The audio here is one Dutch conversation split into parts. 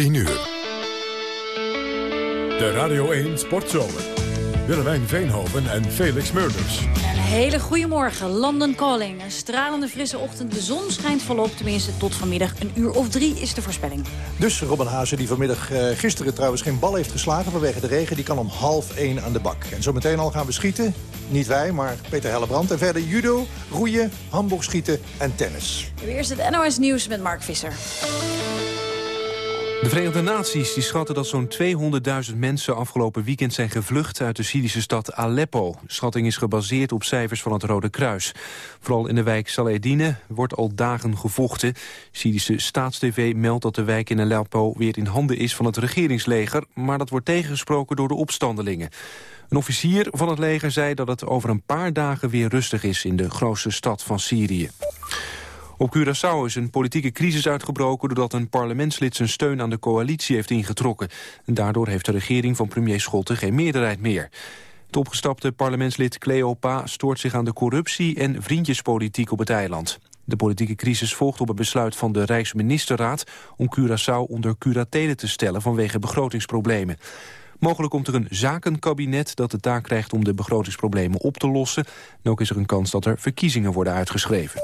10 uur. De Radio 1 Sportzomer. Willemijn Veenhoven en Felix Murders. Een hele goede morgen. London Calling. Een stralende frisse ochtend. De zon schijnt volop. Tenminste, tot vanmiddag een uur of drie is de voorspelling. Dus Robin Hazen, die vanmiddag uh, gisteren trouwens geen bal heeft geslagen vanwege de regen... die kan om half één aan de bak. En zo meteen al gaan we schieten. Niet wij, maar Peter Hellebrand. En verder judo, roeien, handboogschieten en tennis. Eerst het NOS Nieuws met Mark Visser. De Verenigde Naties die schatten dat zo'n 200.000 mensen afgelopen weekend zijn gevlucht uit de Syrische stad Aleppo. Schatting is gebaseerd op cijfers van het Rode Kruis. Vooral in de wijk Saledine wordt al dagen gevochten. Syrische staatstv meldt dat de wijk in Aleppo weer in handen is van het regeringsleger, maar dat wordt tegengesproken door de opstandelingen. Een officier van het leger zei dat het over een paar dagen weer rustig is in de grootste stad van Syrië. Op Curaçao is een politieke crisis uitgebroken... doordat een parlementslid zijn steun aan de coalitie heeft ingetrokken. En daardoor heeft de regering van premier Schotten geen meerderheid meer. Het opgestapte parlementslid Cleo Pa stoort zich aan de corruptie... en vriendjespolitiek op het eiland. De politieke crisis volgt op het besluit van de Rijksministerraad... om Curaçao onder curatele te stellen vanwege begrotingsproblemen. Mogelijk komt er een zakenkabinet dat de taak krijgt om de begrotingsproblemen op te lossen. En ook is er een kans dat er verkiezingen worden uitgeschreven.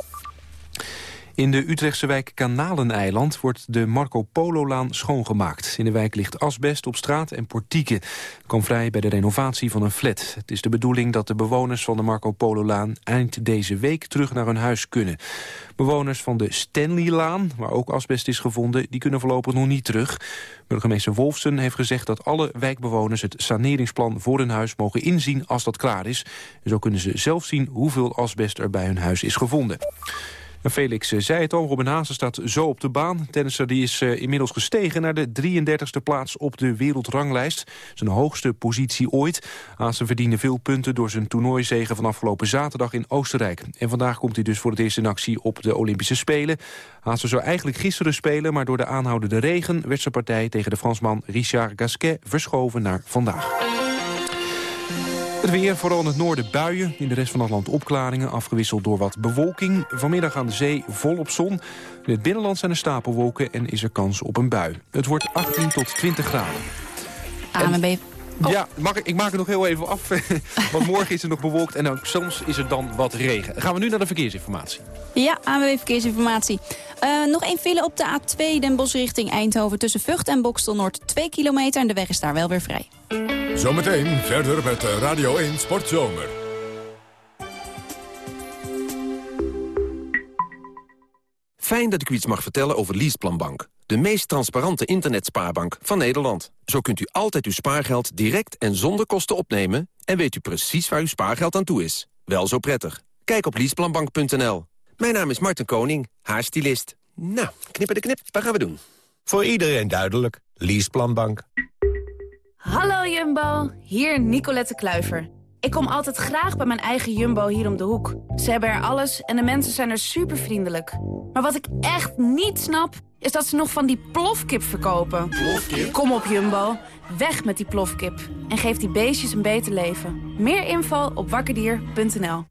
In de Utrechtse wijk Kanaleneiland wordt de Marco Polo-laan schoongemaakt. In de wijk ligt asbest op straat en portieken. Kwam vrij bij de renovatie van een flat. Het is de bedoeling dat de bewoners van de Marco Polo-laan... eind deze week terug naar hun huis kunnen. Bewoners van de Stanley-laan, waar ook asbest is gevonden... die kunnen voorlopig nog niet terug. Burgemeester Wolfsen heeft gezegd dat alle wijkbewoners... het saneringsplan voor hun huis mogen inzien als dat klaar is. Zo kunnen ze zelf zien hoeveel asbest er bij hun huis is gevonden. Felix eh, zei het al, Robin Haase staat zo op de baan. Tennisser die is uh, inmiddels gestegen naar de 33e plaats op de wereldranglijst. Zijn hoogste positie ooit. Haase verdiende veel punten door zijn toernooizegen van afgelopen zaterdag in Oostenrijk. En vandaag komt hij dus voor het eerst in actie op de Olympische Spelen. Haase zou eigenlijk gisteren spelen, maar door de aanhoudende regen... werd zijn partij tegen de Fransman Richard Gasquet verschoven naar vandaag. Het weer, vooral in het noorden buien. In de rest van het land opklaringen, afgewisseld door wat bewolking. Vanmiddag aan de zee volop zon. In het binnenland zijn er stapelwolken en is er kans op een bui. Het wordt 18 tot 20 graden. ANWB Oh. Ja, mag ik, ik maak het nog heel even af. Want morgen is het nog bewolkt en ook soms is er dan wat regen. gaan we nu naar de verkeersinformatie. Ja, ANWB Verkeersinformatie. Uh, nog één file op de A2 Den Bosch richting Eindhoven... tussen Vught en Bokstel Noord 2 kilometer... en de weg is daar wel weer vrij. Zometeen verder met Radio 1 Sportzomer. Fijn dat ik u iets mag vertellen over Leaseplanbank. De meest transparante internetspaarbank van Nederland. Zo kunt u altijd uw spaargeld direct en zonder kosten opnemen... en weet u precies waar uw spaargeld aan toe is. Wel zo prettig. Kijk op leaseplanbank.nl. Mijn naam is Martin Koning, haarstylist. Nou, knippen de knip, wat gaan we doen? Voor iedereen duidelijk. Leaseplanbank. Hallo Jumbo, hier Nicolette Kluiver. Ik kom altijd graag bij mijn eigen Jumbo hier om de hoek. Ze hebben er alles en de mensen zijn er super vriendelijk. Maar wat ik echt niet snap, is dat ze nog van die plofkip verkopen. Plofkip? Kom op Jumbo, weg met die plofkip. En geef die beestjes een beter leven. Meer info op wakkerdier.nl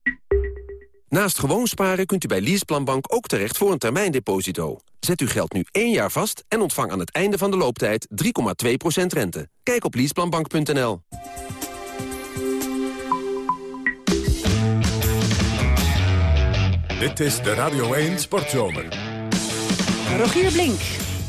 Naast gewoon sparen kunt u bij Leaseplanbank ook terecht voor een termijndeposito. Zet uw geld nu één jaar vast en ontvang aan het einde van de looptijd 3,2% rente. Kijk op leaseplanbank.nl. Dit is de Radio 1 Sportzomer. Rogier Blink.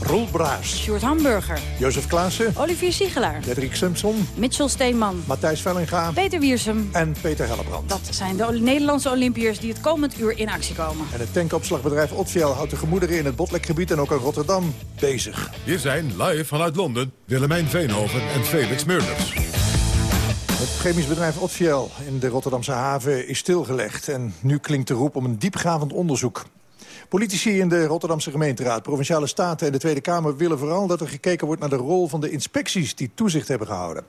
Roel Braas. Sjoerd Hamburger. Jozef Klaassen. Olivier Siegelaar. Dedrick Simpson. Mitchell Steenman. Matthijs Vellinga. Peter Wiersum. En Peter Hellebrand. Dat zijn de Nederlandse Olympiërs die het komend uur in actie komen. En het tankopslagbedrijf Otfiel houdt de gemoederen in het Botlekgebied en ook in Rotterdam bezig. Hier zijn live vanuit Londen Willemijn Veenhoven en Felix Meurders. Het chemisch bedrijf Otfiel in de Rotterdamse haven is stilgelegd. En nu klinkt de roep om een diepgravend onderzoek. Politici in de Rotterdamse gemeenteraad, Provinciale Staten en de Tweede Kamer willen vooral dat er gekeken wordt naar de rol van de inspecties die toezicht hebben gehouden.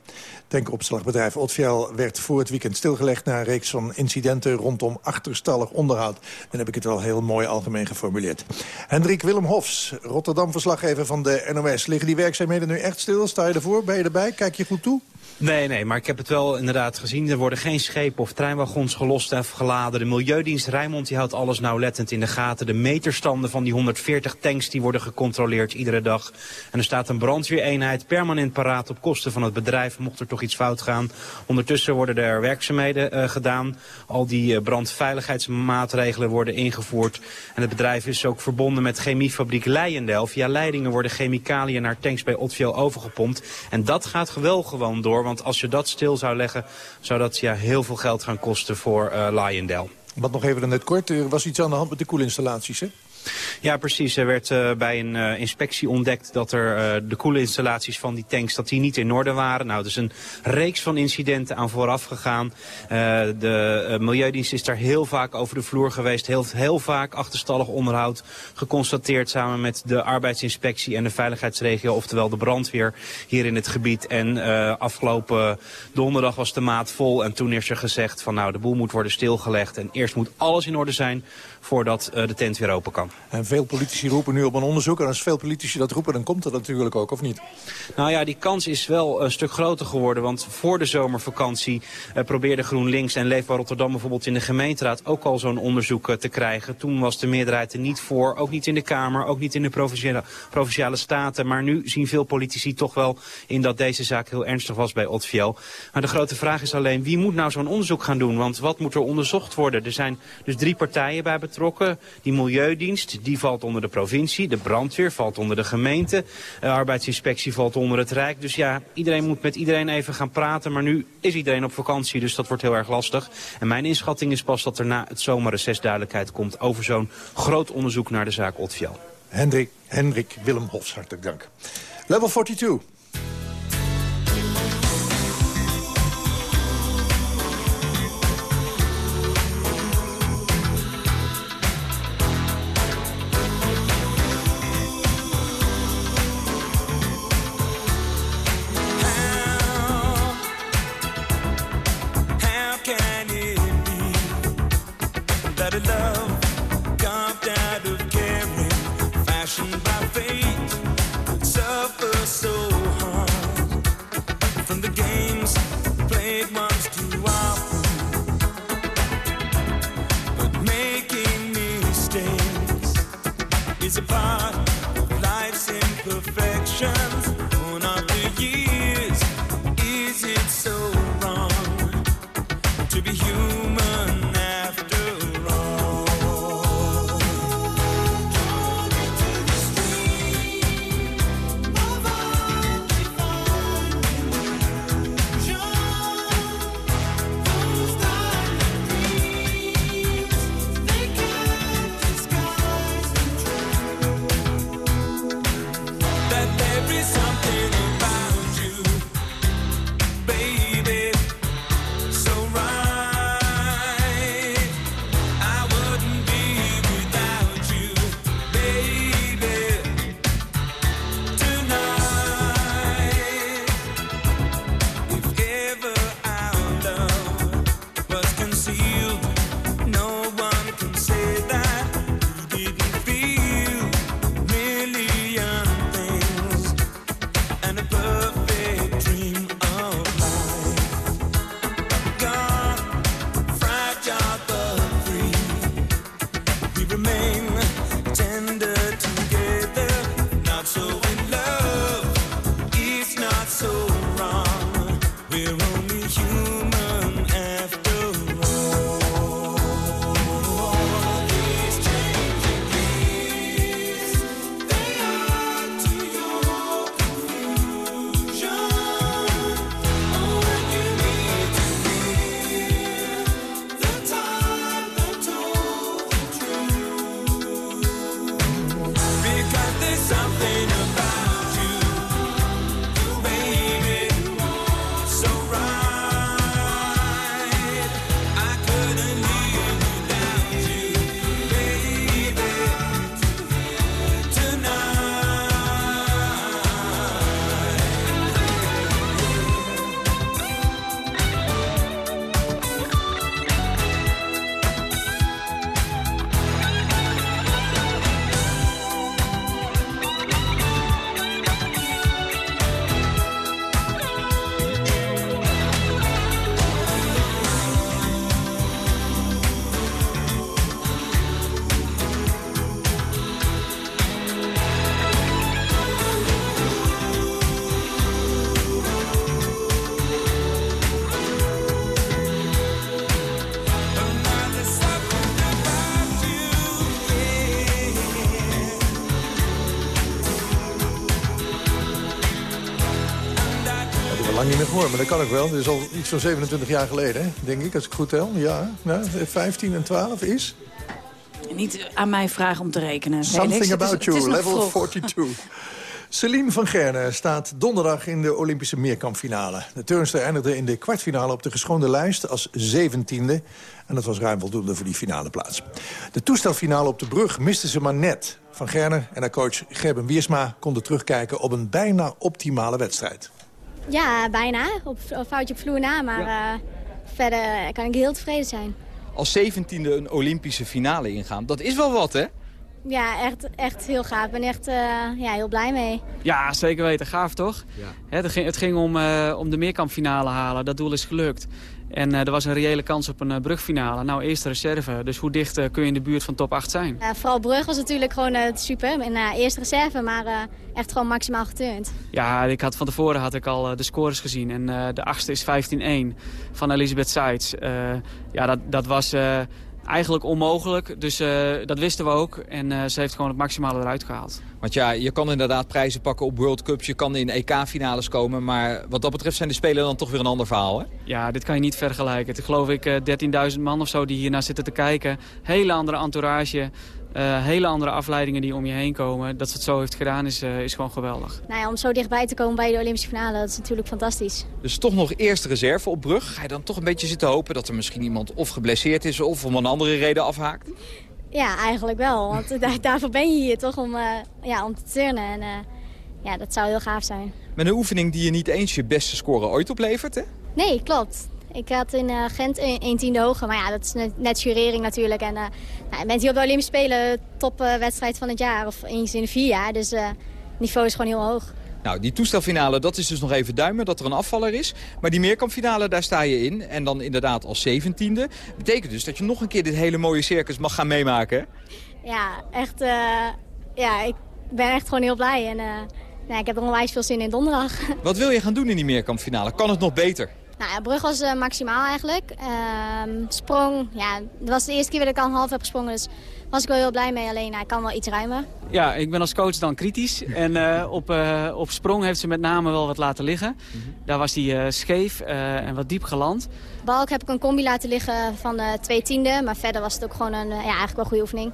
Tankeropslagbedrijf Otfiel werd voor het weekend stilgelegd na een reeks van incidenten rondom achterstallig onderhoud. Dan heb ik het wel heel mooi algemeen geformuleerd. Hendrik Willem Hofs, Rotterdam-verslaggever van de NOS. Liggen die werkzaamheden nu echt stil? Sta je ervoor? Ben je erbij? Kijk je goed toe? Nee, nee, maar ik heb het wel inderdaad gezien. Er worden geen schepen of treinwagons gelost en geladen. De Milieudienst Rijnmond die houdt alles nauwlettend in de gaten. De meterstanden van die 140 tanks die worden gecontroleerd iedere dag. En er staat een brandweereenheid permanent paraat op kosten van het bedrijf. Mocht er toch iets fout gaan. Ondertussen worden er werkzaamheden uh, gedaan. Al die uh, brandveiligheidsmaatregelen worden ingevoerd. En het bedrijf is ook verbonden met chemiefabriek Leijendel. Via leidingen worden chemicaliën naar tanks bij Otfiel overgepompt. En dat gaat wel gewoon door. Want als je dat stil zou leggen, zou dat ja, heel veel geld gaan kosten voor uh. Wat nog even net kort, er was iets aan de hand met de koelinstallaties, hè? Ja, precies. Er werd uh, bij een uh, inspectie ontdekt dat er uh, de koelinstallaties van die tanks dat die niet in orde waren. Nou, er is een reeks van incidenten aan vooraf gegaan. de Milieudienst is daar heel vaak over de vloer geweest. Heel, heel vaak achterstallig onderhoud geconstateerd samen met de arbeidsinspectie en de veiligheidsregio, oftewel de brandweer hier in het gebied. En afgelopen donderdag was de maat vol en toen is er gezegd van nou, de boel moet worden stilgelegd en eerst moet alles in orde zijn voordat de tent weer open kan. En veel politici roepen nu op een onderzoek. En als veel politici dat roepen, dan komt dat natuurlijk ook, of niet? Nou ja, die kans is wel een stuk groter geworden. Want voor de zomervakantie uh, probeerde GroenLinks en Leefbaar Rotterdam bijvoorbeeld in de gemeenteraad ook al zo'n onderzoek uh, te krijgen. Toen was de meerderheid er niet voor. Ook niet in de Kamer, ook niet in de provinciale, provinciale staten. Maar nu zien veel politici toch wel in dat deze zaak heel ernstig was bij Otfiel. Maar de grote vraag is alleen, wie moet nou zo'n onderzoek gaan doen? Want wat moet er onderzocht worden? Er zijn dus drie partijen bij betrokken. Die Milieudienst, die valt onder de provincie. De brandweer valt onder de gemeente. De arbeidsinspectie valt onder het Rijk. Dus ja, iedereen moet met iedereen even gaan praten. Maar nu is iedereen op vakantie, dus dat wordt heel erg lastig. En mijn inschatting is pas dat er na het zomerreces duidelijkheid komt... over zo'n groot onderzoek naar de zaak Otfiel. Hendrik, Hendrik Willem Hofs, hartelijk dank. Level 42. imperfections gehoord, maar dat kan ook wel. Dat is al iets van 27 jaar geleden, denk ik, als ik goed tel. Ja, nou, 15 en 12 is... Niet aan mij vragen om te rekenen. Something about you, level 42. Celine van Gerne staat donderdag in de Olympische meerkampfinale. De turnster eindigde in de kwartfinale op de geschoonde lijst als zeventiende. En dat was ruim voldoende voor die finale plaats. De toestelfinale op de brug miste ze maar net. Van Gerne en haar coach Gerben Wiersma konden terugkijken op een bijna optimale wedstrijd. Ja, bijna. Op een foutje op vloer na, maar uh, verder kan ik heel tevreden zijn. Als zeventiende een Olympische finale ingaan, dat is wel wat, hè? Ja, echt, echt heel gaaf. Ik ben echt uh, ja, heel blij mee. Ja, zeker weten. Gaaf, toch? Ja. het, ging, het ging om, uh, om de meerkampfinale halen. Dat doel is gelukt. En uh, er was een reële kans op een brugfinale. Nou, eerste reserve. Dus hoe dicht kun je in de buurt van top 8 zijn? vooral brug was natuurlijk gewoon super. En eerste reserve, maar echt gewoon maximaal geturnd. Ja, ik had, van tevoren had ik al de scores gezien. En de achtste is 15-1 van Elisabeth Seitz. ja, dat, dat was eigenlijk onmogelijk. Dus uh, dat wisten we ook. En uh, ze heeft gewoon het maximale eruit gehaald. Want ja, je kan inderdaad prijzen pakken op World Cups. Je kan in EK-finales komen. Maar wat dat betreft zijn de Spelen dan toch weer een ander verhaal, hè? Ja, dit kan je niet vergelijken. Het geloof ik uh, 13.000 man of zo die hiernaar zitten te kijken. Hele andere entourage. Uh, hele andere afleidingen die om je heen komen. Dat ze het zo heeft gedaan is, uh, is gewoon geweldig. Nou ja, om zo dichtbij te komen bij de Olympische finale, dat is natuurlijk fantastisch. Dus toch nog eerste reserve op brug. Ga je dan toch een beetje zitten hopen dat er misschien iemand of geblesseerd is... of om een andere reden afhaakt? Ja, eigenlijk wel. Want daar, daarvoor ben je hier toch om, uh, ja, om te turnen. En ja, dat zou heel gaaf zijn. Met een oefening die je niet eens je beste score ooit oplevert, hè? Nee, klopt. Ik had in uh, Gent een tiende hoger, maar ja, dat is net, net jurering natuurlijk. En uh, nou, je bent hier op de Olympische Spelen topwedstrijd uh, van het jaar, of eens in vier jaar. Dus het niveau is gewoon heel hoog. Nou, die toestelfinale, dat is dus nog even duimen dat er een afvaller is. Maar die meerkampfinale, daar sta je in. En dan inderdaad als zeventiende. Betekent dus dat je nog een keer dit hele mooie circus mag gaan meemaken? Ja, echt, ja, ik ben echt gewoon heel blij. En nou, ik heb er onwijs veel zin in donderdag. Wat wil je gaan doen in die meerkampfinale? Kan het nog beter? Nou ja, brug was uh, maximaal eigenlijk. Uh, sprong, ja, dat was de eerste keer dat ik al een half heb gesprongen. Dus was ik wel heel blij mee. Alleen, ik kan wel iets ruimer. Ja, ik ben als coach dan kritisch. En uh, op, uh, op sprong heeft ze met name wel wat laten liggen. Mm -hmm. Daar was hij scheef en wat diep geland. Balk heb ik een combi laten liggen van twee tiende. Maar verder was het ook gewoon een ja, eigenlijk wel goede oefening.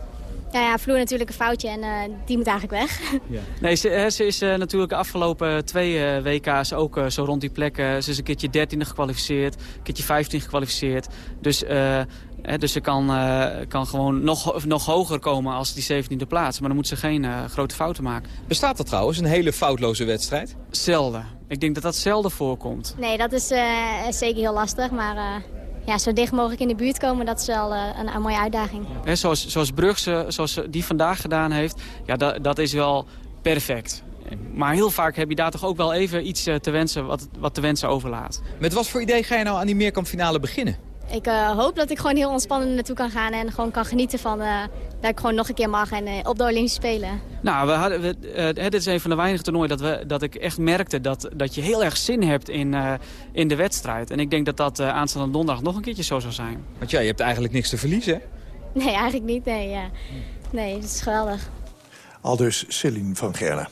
Ja, ja, vloer natuurlijk een foutje en uh, die moet eigenlijk weg. Ja. Nee, ze, ze is uh, natuurlijk de afgelopen twee uh, WK's ook zo rond die plekken. Ze is een keertje 13e gekwalificeerd, een keertje 15 gekwalificeerd. Dus, hè, dus ze kan, kan gewoon nog, nog hoger komen als die 17e plaats. Maar dan moet ze geen grote fouten maken. Bestaat dat trouwens, een hele foutloze wedstrijd? Zelden. Ik denk dat dat zelden voorkomt. Nee, dat is zeker heel lastig, maar ja, zo dicht mogelijk in de buurt komen, dat is wel uh, een, een, mooie uitdaging. He, zoals, zoals Brugse, zoals die vandaag gedaan heeft, ja, dat, dat is wel perfect. Maar heel vaak heb je daar toch ook wel even iets te wensen, wat, wat te wensen overlaat. Met wat voor idee ga je nou aan die meerkampfinale beginnen? Ik uh, hoop dat ik gewoon heel ontspannen naartoe kan gaan en gewoon kan genieten van uh, dat ik gewoon nog een keer mag en uh, op de Olympische Spelen. Nou, we hadden, we, dit is een van de weinige toernooien dat, we, dat ik echt merkte dat, dat je heel erg zin hebt in, in de wedstrijd. En ik denk dat dat aanstaande donderdag nog een keertje zo zou zijn. Want ja, je hebt eigenlijk niks te verliezen. Nee, eigenlijk niet. Nee, ja. nee het is geweldig. Al dus Celine van Gerne.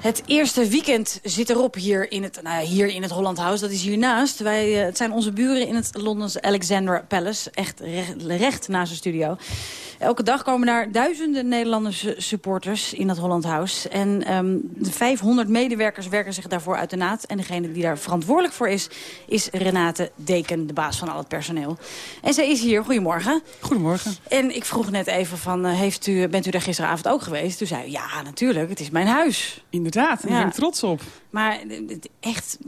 Het eerste weekend zit erop hier in het, nou, hier in het Holland House. Dat is hiernaast. Wij, uh, het zijn onze buren in het Londens Alexandra Palace. Echt recht, recht naast de studio. Elke dag komen daar duizenden Nederlandse supporters in het Holland House. En um, de 500 medewerkers werken zich daarvoor uit de naad. En degene die daar verantwoordelijk voor is, is Renate Deken, de baas van al het personeel. En zij is hier. Goedemorgen. Goedemorgen. En ik vroeg net even van, uh, heeft u, bent u daar gisteravond ook geweest? Toen zei u, ja, natuurlijk, het is mijn huis. Inderdaad, daar ja. ben ik trots op. Maar echt,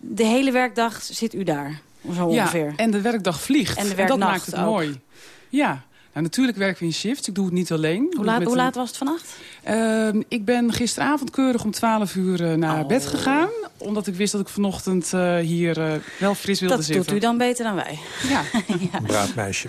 de hele werkdag zit u daar, zo ongeveer. Ja, en de werkdag vliegt. En, de en dat maakt het ook. mooi. Ja, nou, natuurlijk werken we in shift. Ik doe het niet alleen. Hoe laat, hoe laat was het vannacht? Uh, ik ben gisteravond keurig om 12 uur uh, naar oh. bed gegaan. Omdat ik wist dat ik vanochtend uh, hier wel fris wilde dat zitten. Dat doet u dan beter dan wij. Ja. ja. Braaf meisje.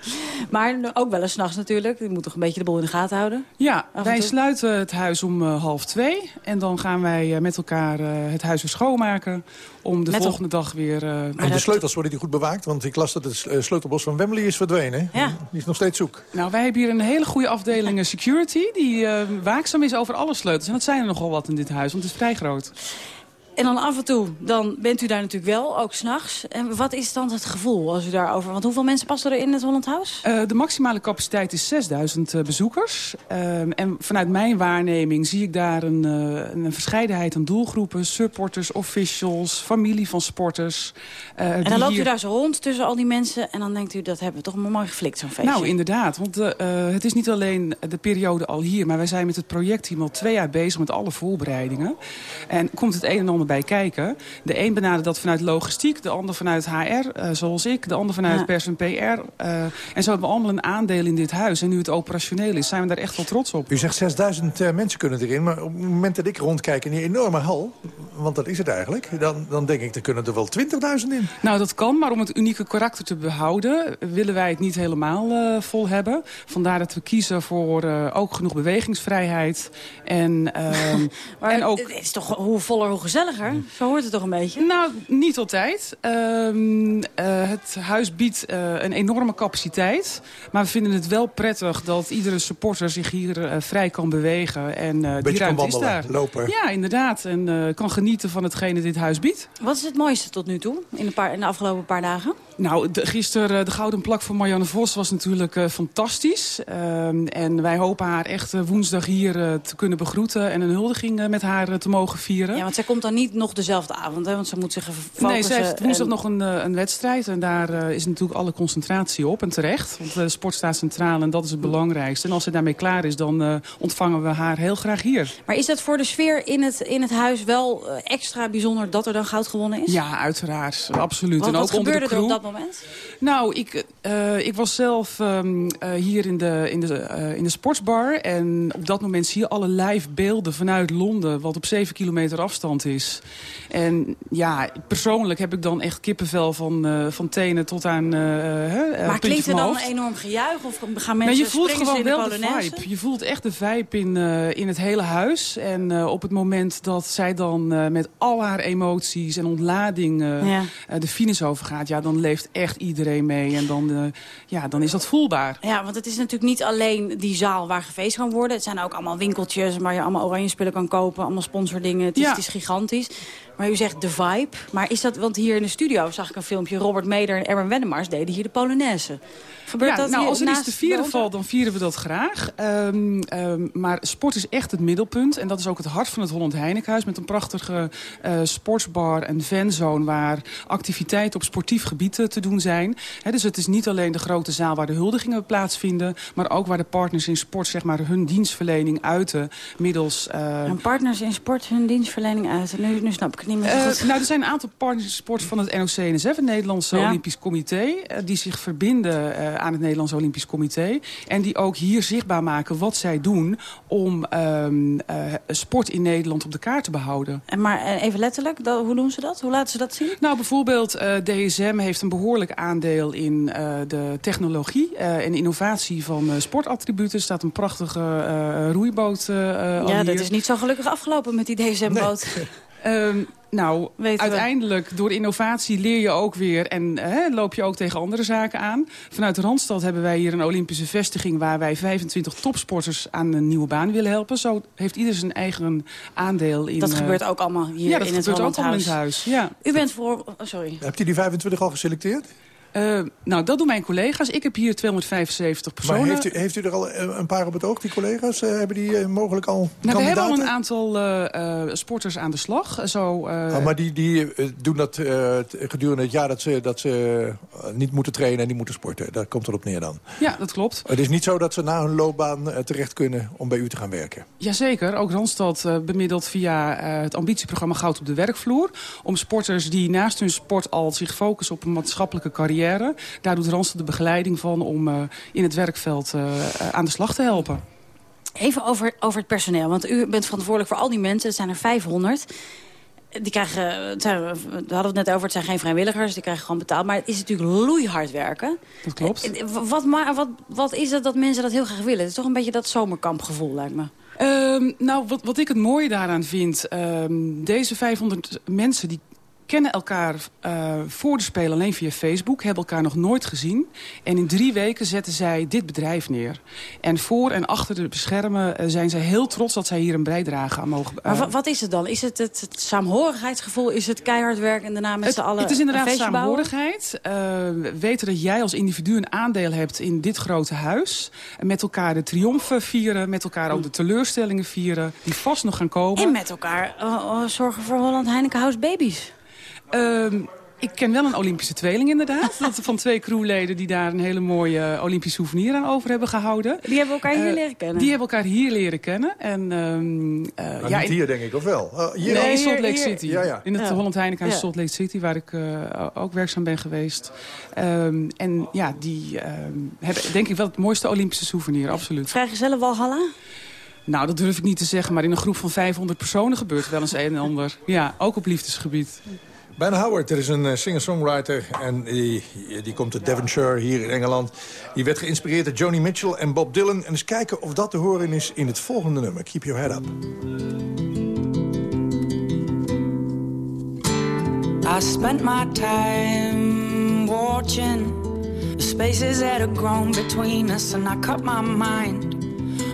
maar ook wel eens s'nachts natuurlijk. U moet toch een beetje de boel in de gaten houden? Ja, wij sluiten het huis om half twee. En dan gaan wij met elkaar het huis weer schoonmaken. Om de met volgende dag weer... en de sleutels worden die goed bewaakt? Want ik las dat het sleutelbos van Wembley is verdwenen. Ja. Die is nog steeds zoek. Nou, wij hebben hier een hele goede afdeling security... die uh, waakzaam is over alle sleutels. En dat zijn er nogal wat in dit huis, want het is vrij groot. En dan af en toe, dan bent u daar natuurlijk wel, ook s'nachts. En wat is dan het gevoel als u daarover... Want hoeveel mensen passen er in het Holland House? Uh, de maximale capaciteit is 6000 uh, bezoekers. Uh, en vanuit mijn waarneming zie ik daar een, een verscheidenheid aan doelgroepen. Supporters, officials, familie van sporters. en dan loopt hier... u daar zo rond tussen al die mensen... en dan denkt u, dat hebben we toch mooi geflikt, zo'n feestje. Nou, inderdaad. Want het is niet alleen de periode al hier... maar wij zijn met het projectteam al twee jaar bezig met alle voorbereidingen. En komt het een en ander bij kijken. De een benadert dat vanuit logistiek, de ander vanuit HR, uh, eh, zoals ik. De ander vanuit ja. pers en PR. Uh, en zo hebben we allemaal een aandeel in dit huis. En nu het operationeel is, zijn we daar echt wel trots op. U zegt 6000 uh, mensen kunnen erin. Maar op het moment dat ik rondkijk in die enorme hal... want dat is het eigenlijk... dan, dan denk ik, er kunnen er wel 20.000 in. Nou, dat kan. Maar om het unieke karakter te behouden... willen wij het niet helemaal uh, vol hebben. Vandaar dat we kiezen voor uh, ook genoeg bewegingsvrijheid. En, uh, maar en ook... het is toch hoe voller, hoe gezelliger? Zo hoort het toch een beetje? Nou, niet altijd. Um, uh, het huis biedt uh, een enorme capaciteit. Maar we vinden het wel prettig dat iedere supporter zich hier uh, vrij kan bewegen. En uh, die ruimte is daar. lopen. Ja, inderdaad. En kan genieten van hetgene dit huis biedt. Wat is het mooiste tot nu toe in de, paar, in de afgelopen paar dagen? Nou, de, gisteren de gouden plak van Marianne Vos was natuurlijk fantastisch. Um, en wij hopen haar echt woensdag hier te kunnen begroeten... en een huldiging met haar te mogen vieren. Ja, want zij komt dan niet nog dezelfde avond, hè? Want ze moet zich focussen. Nee, ze heeft woensdag en... nog een, een wedstrijd. En daar is natuurlijk alle concentratie op. En terecht. Want de sport staat centraal en dat is het belangrijkste. En als ze daarmee klaar is, dan ontvangen we haar heel graag hier. Maar is dat voor de sfeer in het, in het huis wel extra bijzonder dat er dan goud gewonnen is? Ja, uiteraard. Absoluut. Wat, en ook wat onder de er dat moment? Nou, ik, ik was zelf um, hier in de, in, de, in de sportsbar. En op dat moment zie je alle live beelden vanuit Londen. Wat op 7 kilometer afstand is. En ja, persoonlijk heb ik dan echt kippenvel van, van tenen tot aan Maar klinkt er dan enorm gejuich? Of gaan mensen nou, je voelt gewoon wel de, de, vibe. Je voelt echt de vibe in, in het hele huis. En op het moment dat zij dan met al haar emoties en ontlading ja. de finish overgaat... ja, dan leeft echt iedereen mee. En dan, ja, dan is dat voelbaar. Ja, want het is natuurlijk niet alleen die zaal waar gefeest kan worden. Het zijn ook allemaal winkeltjes waar je allemaal oranje spullen kan kopen. Allemaal sponsordingen. Het is, ja. het is gigantisch. Maar u zegt de vibe. Maar is dat, want hier in de studio zag ik een filmpje... Robert Meder en Erwin Wennemars deden hier de Polonaise. Gebeurt ja, dat nou, hier als er iets te vieren valt, dan vieren we dat graag. Um, um, maar sport is echt het middelpunt. En dat is ook het hart van het Holland Heinekenhuis... met een prachtige uh, sportsbar en fanzone... waar activiteiten op sportief gebied te doen zijn. He, dus het is niet alleen de grote zaal waar de huldigingen plaatsvinden... maar ook waar de partners in sport zeg maar, hun dienstverlening uiten... middels... Uh, en partners in sport hun dienstverlening uiten? Nu, nu snap ik het niet meer uh, nou, er zijn een aantal partners in sport van het NOC-NSF... het Nederlandse ja. Olympisch Comité... die zich verbinden aan het Nederlands Olympisch Comité. En die ook hier zichtbaar maken wat zij doen om um, uh, sport in Nederland op de kaart te behouden. En maar even letterlijk, dat, hoe doen ze dat? Hoe laten ze dat zien? Nou, bijvoorbeeld DSM heeft een behoorlijk aandeel in de technologie en innovatie van sportattributen. Er staat een prachtige roeiboot Ja, dat is niet zo gelukkig afgelopen met die DSM-boot. Nee. Um, Nou, Weten uiteindelijk we. door innovatie leer je ook weer en hè, loop je ook tegen andere zaken aan. Vanuit Randstad hebben wij hier een Olympische vestiging waar wij 25 topsporters aan een nieuwe baan willen helpen. Zo heeft ieder zijn eigen aandeel in. Dat gebeurt ook allemaal hier ja, in het Holland ook allemaal in het huis. Ja. U bent voor. Oh, sorry. Hebt u die 25 al geselecteerd? Uh, nou, dat doen mijn collega's. Ik heb hier 275 personen. Maar heeft u, heeft u er al een paar op het oog, die collega's? Uh, hebben die uh, mogelijk al nou, We hebben al een aantal sporters aan de slag. Zo, oh, maar die, die doen dat gedurende het jaar dat ze, dat ze niet moeten trainen en niet moeten sporten. Daar komt het op neer dan. Ja, dat klopt. Het is niet zo dat ze na hun loopbaan terecht kunnen om bij u te gaan werken? Jazeker. Ook Randstad bemiddelt via het ambitieprogramma Goud op de werkvloer. Om sporters die naast hun sport al zich focussen op een maatschappelijke carrière daar doet Randstad de begeleiding van om uh, in het werkveld uh, aan de slag te helpen. Even over, over het personeel, want u bent verantwoordelijk voor al die mensen. Het zijn er 500. Die krijgen, zijn, we hadden het net over, het zijn geen vrijwilligers, die krijgen gewoon betaald. Maar het is natuurlijk loeihard werken. Dat klopt. Wat, wat, wat is het dat mensen dat heel graag willen? Het is toch een beetje dat zomerkampgevoel, lijkt me. Um, nou, wat, wat ik het mooie daaraan vind... Um, deze 500 mensen die kennen elkaar uh, voor de Spelen alleen via Facebook. Hebben elkaar nog nooit gezien. En in drie weken zetten zij dit bedrijf neer. En voor en achter de beschermen uh, zijn zij heel trots dat zij hier een bijdrage aan mogen... Uh, maar wat is het dan? Is het het, het saamhorigheidsgevoel? Is het keihard werken en daarna met z'n allen Het is inderdaad saamhorigheid. we weten dat jij als individu een aandeel hebt in dit grote huis. Met elkaar de triomfen vieren. Met elkaar ook de teleurstellingen vieren. Die vast nog gaan komen. En met elkaar zorgen voor Holland Heineken House Babies. Um, ik ken wel een Olympische tweeling inderdaad. dat van twee crewleden die daar een hele mooie Olympisch souvenir aan over hebben gehouden. Die hebben elkaar hier uh, leren kennen? Die hebben elkaar hier leren kennen. En, um, uh, ja, niet hier denk ik, of wel? Uh, hier nee, in Salt Lake City. Ja, ja. In het ja. Holland Heineken ja. Salt Lake City, waar ik ook werkzaam ben geweest. Um, en ja, die hebben denk ik wel het mooiste Olympische souvenir, absoluut. Vrijgezellen Walhalla? Nou, dat durf ik niet te zeggen, maar in een groep van 500 personen gebeurt wel eens een en ander. Ja, ook op liefdesgebied. Ben Howard, is een uh, singer-songwriter en die, die komt uit Devonshire hier in Engeland. Die werd geïnspireerd door Joni Mitchell en Bob Dylan. En eens kijken of dat te horen is in het volgende nummer. Keep your head up. I spent my time watching the spaces that have grown between us and I cut my mind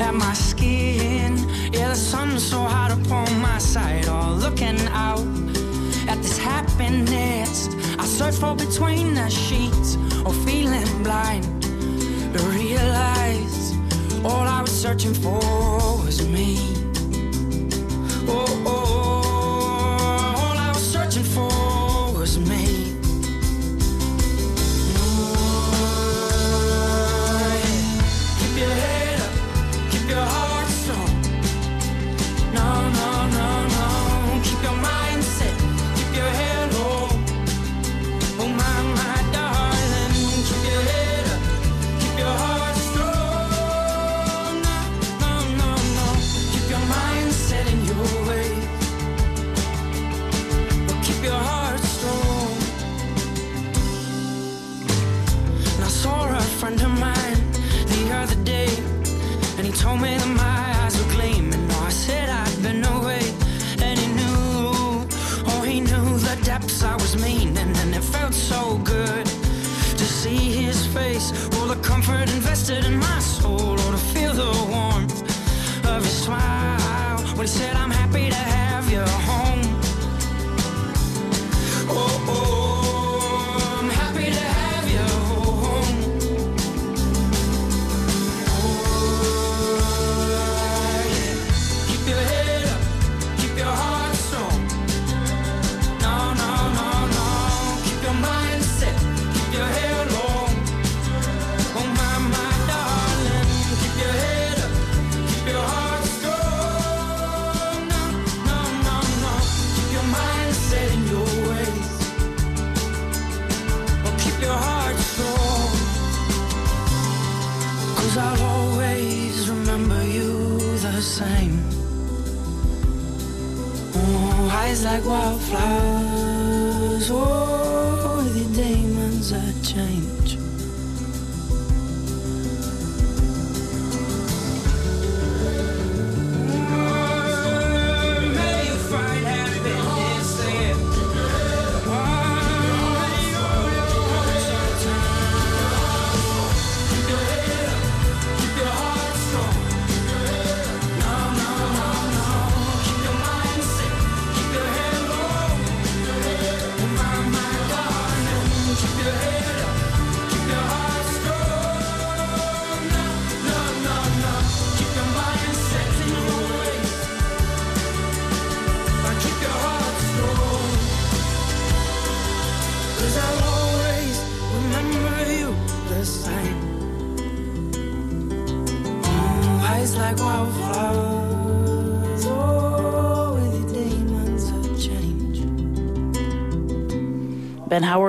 at my skin. Yeah, the sun's so hot upon my side, all looking out at this happiness. I search for between the sheets, or feeling blind to realize all I was searching for was me. Oh, oh. Ben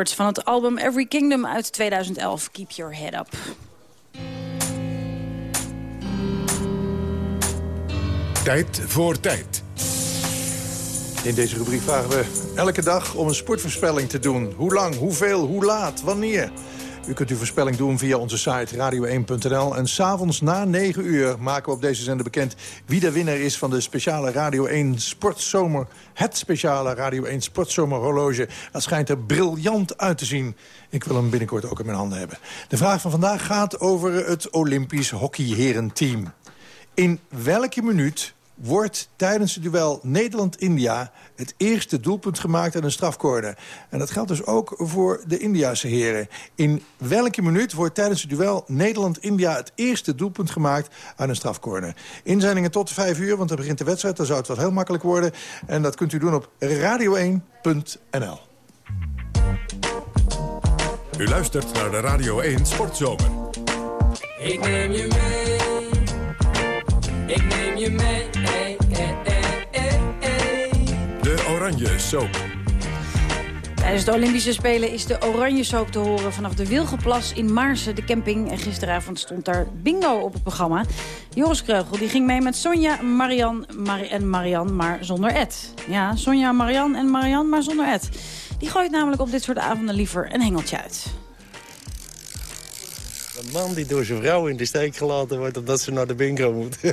Van het album Every Kingdom uit 2011. Keep your head up. Tijd voor tijd. In deze rubriek vragen we elke dag om een sportvoorspelling te doen. Hoe lang, hoeveel, hoe laat, wanneer? U kunt uw voorspelling doen via onze site radio1.nl. En s'avonds na 9 uur maken we op deze zender bekend... wie de winnaar is van de speciale Radio 1 Sportzomer... het speciale Radio 1 Sportzomerhorloge. Dat schijnt er briljant uit te zien. Ik wil hem binnenkort ook in mijn handen hebben. De vraag van vandaag gaat over het Olympisch hockeyherenteam. In welke minuut wordt tijdens het duel Nederland-India... het eerste doelpunt gemaakt aan een strafcorner. En dat geldt dus ook voor de Indiase heren. In welke minuut wordt tijdens het duel Nederland-India... het eerste doelpunt gemaakt aan een strafcorner? Inzendingen tot vijf uur, want dan begint de wedstrijd. Dan zou het wel heel makkelijk worden. En dat kunt u doen op radio1.nl. U luistert naar de Radio 1 Sportzomer. Ik neem je mee. Ik neem je mee. Oranje Soap. Tijdens de Olympische Spelen is de Oranje Soap te horen vanaf de Wilgenplas in Maarsen, de camping. En gisteravond stond daar bingo op het programma. Joris Kreugel die ging mee met Sonja, Marian Mar en Marian, maar zonder Ed. Ja, Sonja, Marian en Marian, maar zonder Ed. Die gooit namelijk op dit soort avonden liever een hengeltje uit. Man die door zijn vrouw in de steek gelaten wordt omdat ze naar de bingo moet.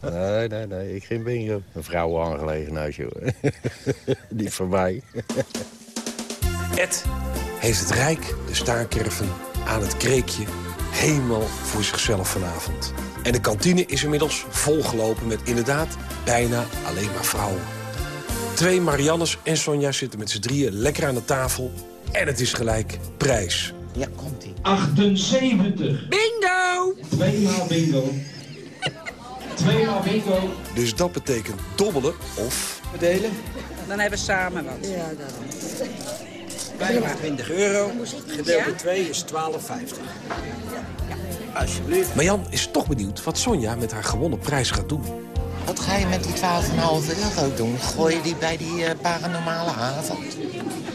nee, nee, nee, ik geen bingo. Een vrouwenaangelegenheid, joh. Niet voor mij. Ed heeft het Rijk, de staarkerven, aan het kreekje... helemaal voor zichzelf vanavond. En de kantine is inmiddels volgelopen met inderdaad bijna alleen maar vrouwen. Twee Mariannes en Sonja zitten met z'n drieën lekker aan de tafel. En het is gelijk prijs. Ja, komt-ie. 78. Bingo! Tweemaal bingo. Tweemaal bingo. Dus dat betekent dobbelen of... Verdelen. Dan hebben we samen wat. Ja, daarom. 25 euro. Gedeeld door 2 is 12,50. Alsjeblieft. Marjan is toch benieuwd wat Sonja met haar gewonnen prijs gaat doen. Wat ga je met die 12,5 euro doen? Gooi je die bij die uh, paranormale avond?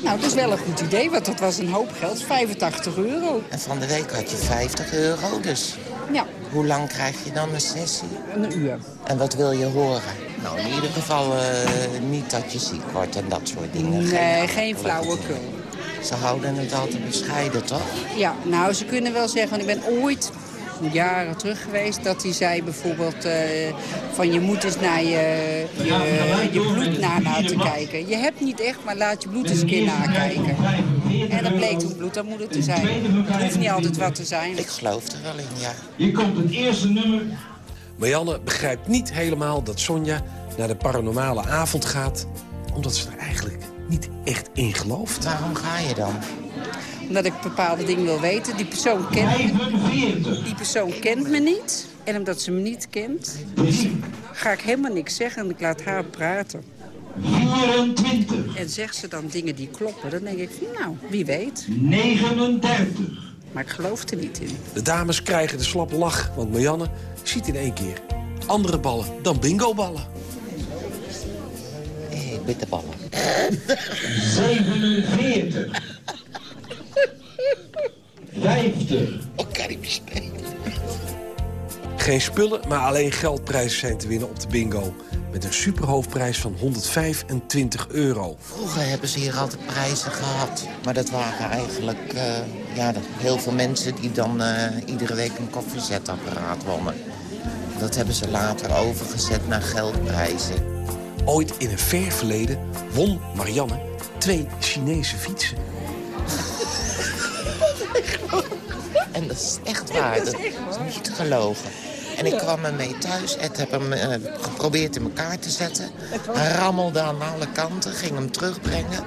Nou, dat is wel een goed idee, want dat was een hoop geld. 85 euro. En van de week had je 50 euro, dus... Ja. Hoe lang krijg je dan een sessie? Een uur. En wat wil je horen? Nou, in ieder geval uh, niet dat je ziek wordt en dat soort dingen. Nee, geen flauwekul. Ze houden het altijd bescheiden, toch? Ja, nou, ze kunnen wel zeggen, want ik ben ooit jaren terug geweest... dat hij zei bijvoorbeeld uh, van je moet eens naar je, je, je bloed na laten kijken. Je hebt niet echt, maar laat je bloed eens een keer nakijken. En dan bleek het bloedarmoede te zijn. Het hoeft niet altijd wat te zijn. Ik geloof er wel in, ja. Hier komt het eerste nummer. Marianne begrijpt niet helemaal dat Sonja naar de paranormale avond gaat... omdat ze er eigenlijk niet echt in gelooft. Waarom ga je dan? Omdat ik bepaalde dingen wil weten. Die persoon kent me, die persoon kent me niet. En omdat ze me niet kent, ga ik helemaal niks zeggen en ik laat haar praten. 24. En zegt ze dan dingen die kloppen, dan denk ik, nou, wie weet. 39. Maar ik geloof er niet in. De dames krijgen de slappe lach, want Marianne ziet in één keer andere ballen dan bingoballen. Hé, hey, bitterballen. 47. 50. Oh, kan ik spelen? Geen spullen, maar alleen geldprijzen zijn te winnen op de bingo. Met een superhoofdprijs van 125 euro. Vroeger hebben ze hier altijd prijzen gehad. Maar dat waren eigenlijk uh, ja, heel veel mensen die dan uh, iedere week een koffiezetapparaat wonnen. Dat hebben ze later overgezet naar geldprijzen. Ooit in een ver verleden won Marianne twee Chinese fietsen. En dat is echt waar. Dat is niet gelogen. En ik kwam ermee thuis en heb hem uh, geprobeerd in elkaar te zetten. Hij rammelde aan alle kanten, ging hem terugbrengen.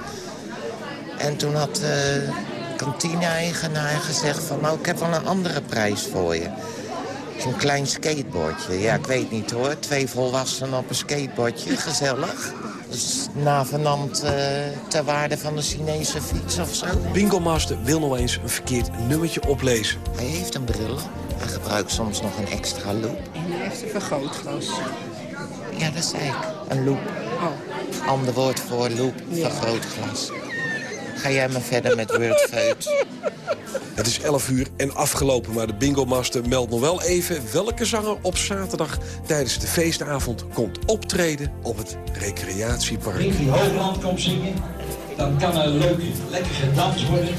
En toen had de kantine-eigenaar gezegd van... nou, ik heb wel een andere prijs voor je. Zo'n klein skateboardje. Ja, ik weet niet hoor. Twee volwassenen op een skateboardje. Gezellig. Dus navenant uh, ter waarde van een Chinese fiets of zo. Bingo Master wil nog eens een verkeerd nummertje oplezen. Hij heeft een bril. Hij gebruikt soms nog een extra loop. En hij heeft een vergrootglas. Ja, dat zei ik. Een loop. Oh. Ander woord voor loop, Ja. vergrootglas. Ga jij maar verder met Wordfeud. Het is 11 uur en afgelopen, maar de bingo-master meldt nog wel even... welke zanger op zaterdag tijdens de feestavond komt optreden op het recreatiepark. Ricky Hoogland komt zingen. Dan kan er leuk, lekker gedanst worden.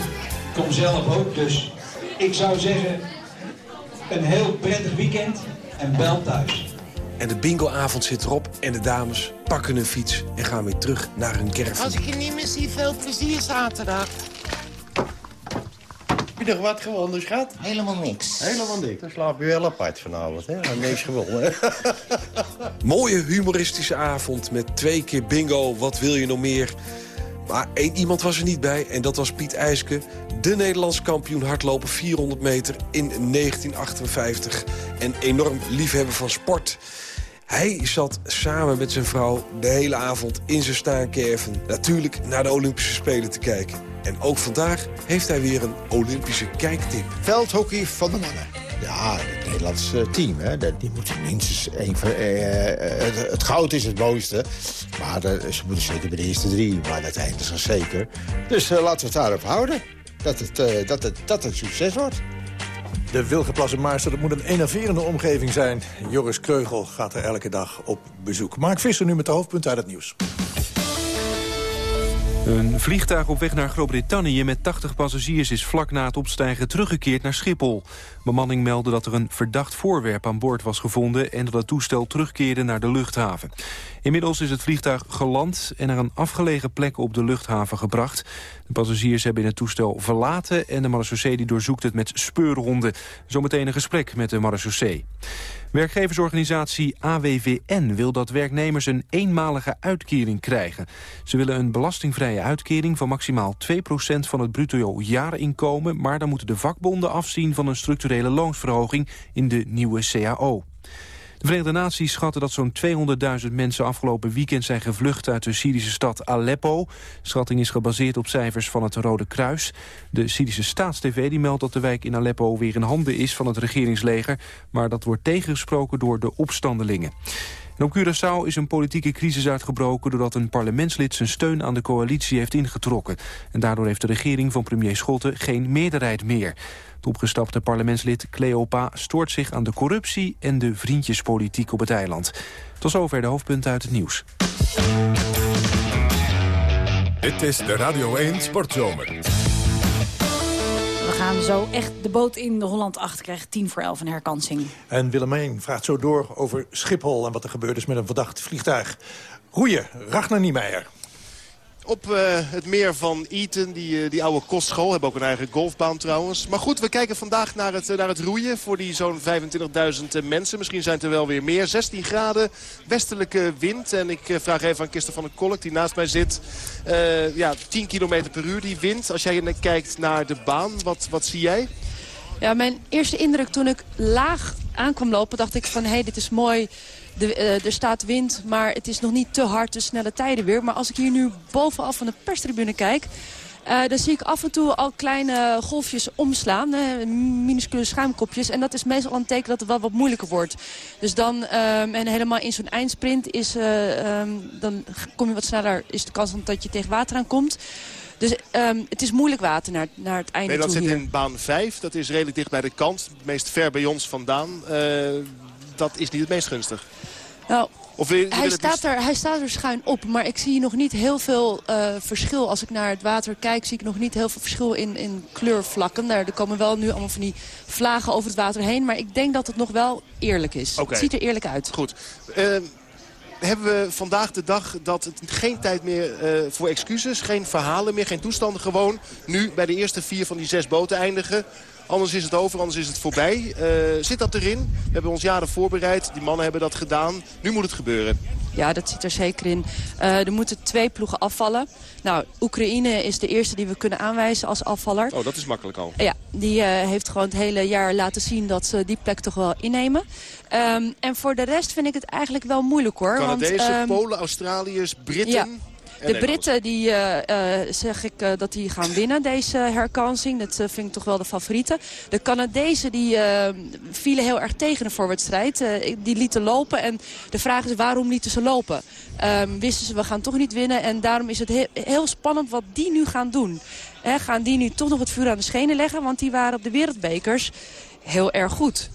Kom zelf ook, dus ik zou zeggen... een heel prettig weekend en bel thuis. En de bingoavond zit erop en de dames pakken hun fiets... en gaan weer terug naar hun caravan. Als ik je niet meer zie, veel plezier zaterdag. Heb je nog wat gewonnen, schat? Helemaal niks. Helemaal niks. Dan slaap je wel apart vanavond, hè? Niks gewonnen. Mooie humoristische avond met twee keer bingo. Wat wil je nog meer? Maar één iemand was er niet bij en dat was Piet IJske. De Nederlands kampioen hardlopen 400 meter in 1958. En enorm liefhebber van sport. Hij zat samen met zijn vrouw de hele avond in zijn staankerven... natuurlijk naar de Olympische Spelen te kijken. En ook vandaag heeft hij weer een Olympische kijktip. Veldhockey van de mannen. Ja, het Nederlandse team, hè. dat- die moeten minstens één van... eh, eh, het, het goud is het mooiste. Maar de- ze moeten zeker bij de eerste drie. Maar dat eindigt ze zeker. Dus eh, laten we het daarop houden. Dat het, eh, dat het, dat het succes wordt. De Wilgeplassen Maarster, dat moet een enerverende omgeving zijn. Joris Kreugel gaat er elke dag op bezoek. Mark Visser nu met de hoofdpunten uit het nieuws. Een vliegtuig op weg naar Groot-Brittannië met 80 passagiers is vlak na het opstijgen teruggekeerd naar Schiphol. Bemanning meldde dat er een verdacht voorwerp aan boord was gevonden en dat het toestel terugkeerde naar de luchthaven. Inmiddels is het vliegtuig geland en naar een afgelegen plek op de luchthaven gebracht. De passagiers hebben in het toestel verlaten en de marechaussee die doorzoekt het met speurhonden. Zometeen een gesprek met de marechaussee. Werkgeversorganisatie AWVN wil dat werknemers een eenmalige uitkering krijgen. Ze willen een belastingvrije uitkering van maximaal 2% van het bruto jaarinkomen... maar dan moeten de vakbonden afzien van een structurele loonsverhoging in de nieuwe CAO. De Verenigde Naties schatten dat zo'n 200.000 mensen afgelopen weekend zijn gevlucht uit de Syrische stad Aleppo. Schatting is gebaseerd op cijfers van het Rode Kruis. De Syrische Staatstv die meldt dat de wijk in Aleppo weer in handen is van het regeringsleger, maar dat wordt tegengesproken door de opstandelingen. En op Curaçao is een politieke crisis uitgebroken... doordat een parlementslid zijn steun aan de coalitie heeft ingetrokken. En daardoor heeft de regering van premier Schotten geen meerderheid meer. Het opgestapte parlementslid Cleopa stoort zich aan de corruptie... en de vriendjespolitiek op het eiland. Tot zover de hoofdpunten uit het nieuws. Dit is de Radio 1 Sportzomer. Zo echt de boot in Holland 8 krijgen. Tien voor elf een herkansing. En Willemijn vraagt zo door over Schiphol... en wat er gebeurd is met een verdacht vliegtuig. Roeien, Ragnar Niemeyer. Op eh, het meer van Eton, die, eh, die oude kostschool. Hebben ook een eigen golfbaan trouwens. Maar goed, we kijken vandaag naar het, eh, naar het roeien voor die zo'n 25.000 mensen. Misschien zijn het er wel weer meer. 16 graden, westelijke wind. En ik vraag even aan Kirsten van den Kolk, die naast mij zit. Ja, 10 km per uur die wind. Als jij kijkt naar de baan, wat, wat zie jij? Ja, mijn eerste indruk toen ik laag aankwam lopen, dacht ik van hé, hey, dit is mooi. De, eh, er staat wind, maar het is nog niet te hard, te snelle tijden weer. Maar als ik hier nu bovenaf van de perstribune kijk... eh, dan zie ik af en toe al kleine golfjes omslaan, minuscule schuimkopjes. En dat is meestal een teken dat het wel wat moeilijker wordt. Dus dan, ehm, en helemaal in zo'n eindsprint, is, eh, ehm, dan kom je wat sneller, is de kans dat je tegen water aankomt. Dus ehm, het is moeilijk water naar, naar het einde Nederland toe zit hier. in baan 5. Dat is redelijk dicht bij de kant. Het meest ver bij ons vandaan. Dat is niet het meest gunstig. Nou, Of wil je- je hij, staat er, hij staat er schuin op, maar ik zie nog niet heel veel eh, verschil. Als ik naar het water kijk, zie ik nog niet heel veel verschil in, in kleurvlakken. Daar, er komen wel nu allemaal van die vlagen over het water heen. Maar ik denk dat het nog wel eerlijk is. Het ziet er eerlijk uit. Goed. Eh, hebben we vandaag de dag dat het geen tijd meer eh, voor excuses, geen verhalen meer, geen toestanden. Gewoon nu bij de eerste vier van die zes boten eindigen. Anders is het over, anders is het voorbij. Eh, zit dat erin? We hebben ons jaren voorbereid. Die mannen hebben dat gedaan. Nu moet het gebeuren. Ja, dat zit er zeker in. Eh, er moeten twee ploegen afvallen. Nou, Oekraïne is de eerste die we kunnen aanwijzen als afvaller. Oh, dat is makkelijk al. Ja, die eh, heeft gewoon het hele jaar laten zien dat ze die plek toch wel innemen. Ehm, en voor de rest vind ik het eigenlijk wel moeilijk hoor. Canadezen, want, ehm, Polen, Australiërs, Britten. Ja. De Britten die, eh, eh, zeg ik eh, dat die gaan winnen, deze herkansing. Dat vind ik toch wel de favorieten. De Canadezen die, vielen heel erg tegen de voorwedstrijd. Die lieten lopen en de vraag is waarom lieten ze lopen? Ehm, wisten ze we gaan toch niet winnen en daarom is het he- heel spannend wat die nu gaan doen. Gaan die nu toch nog het vuur aan de schenen leggen? Want die waren op de wereldbekers heel erg goed.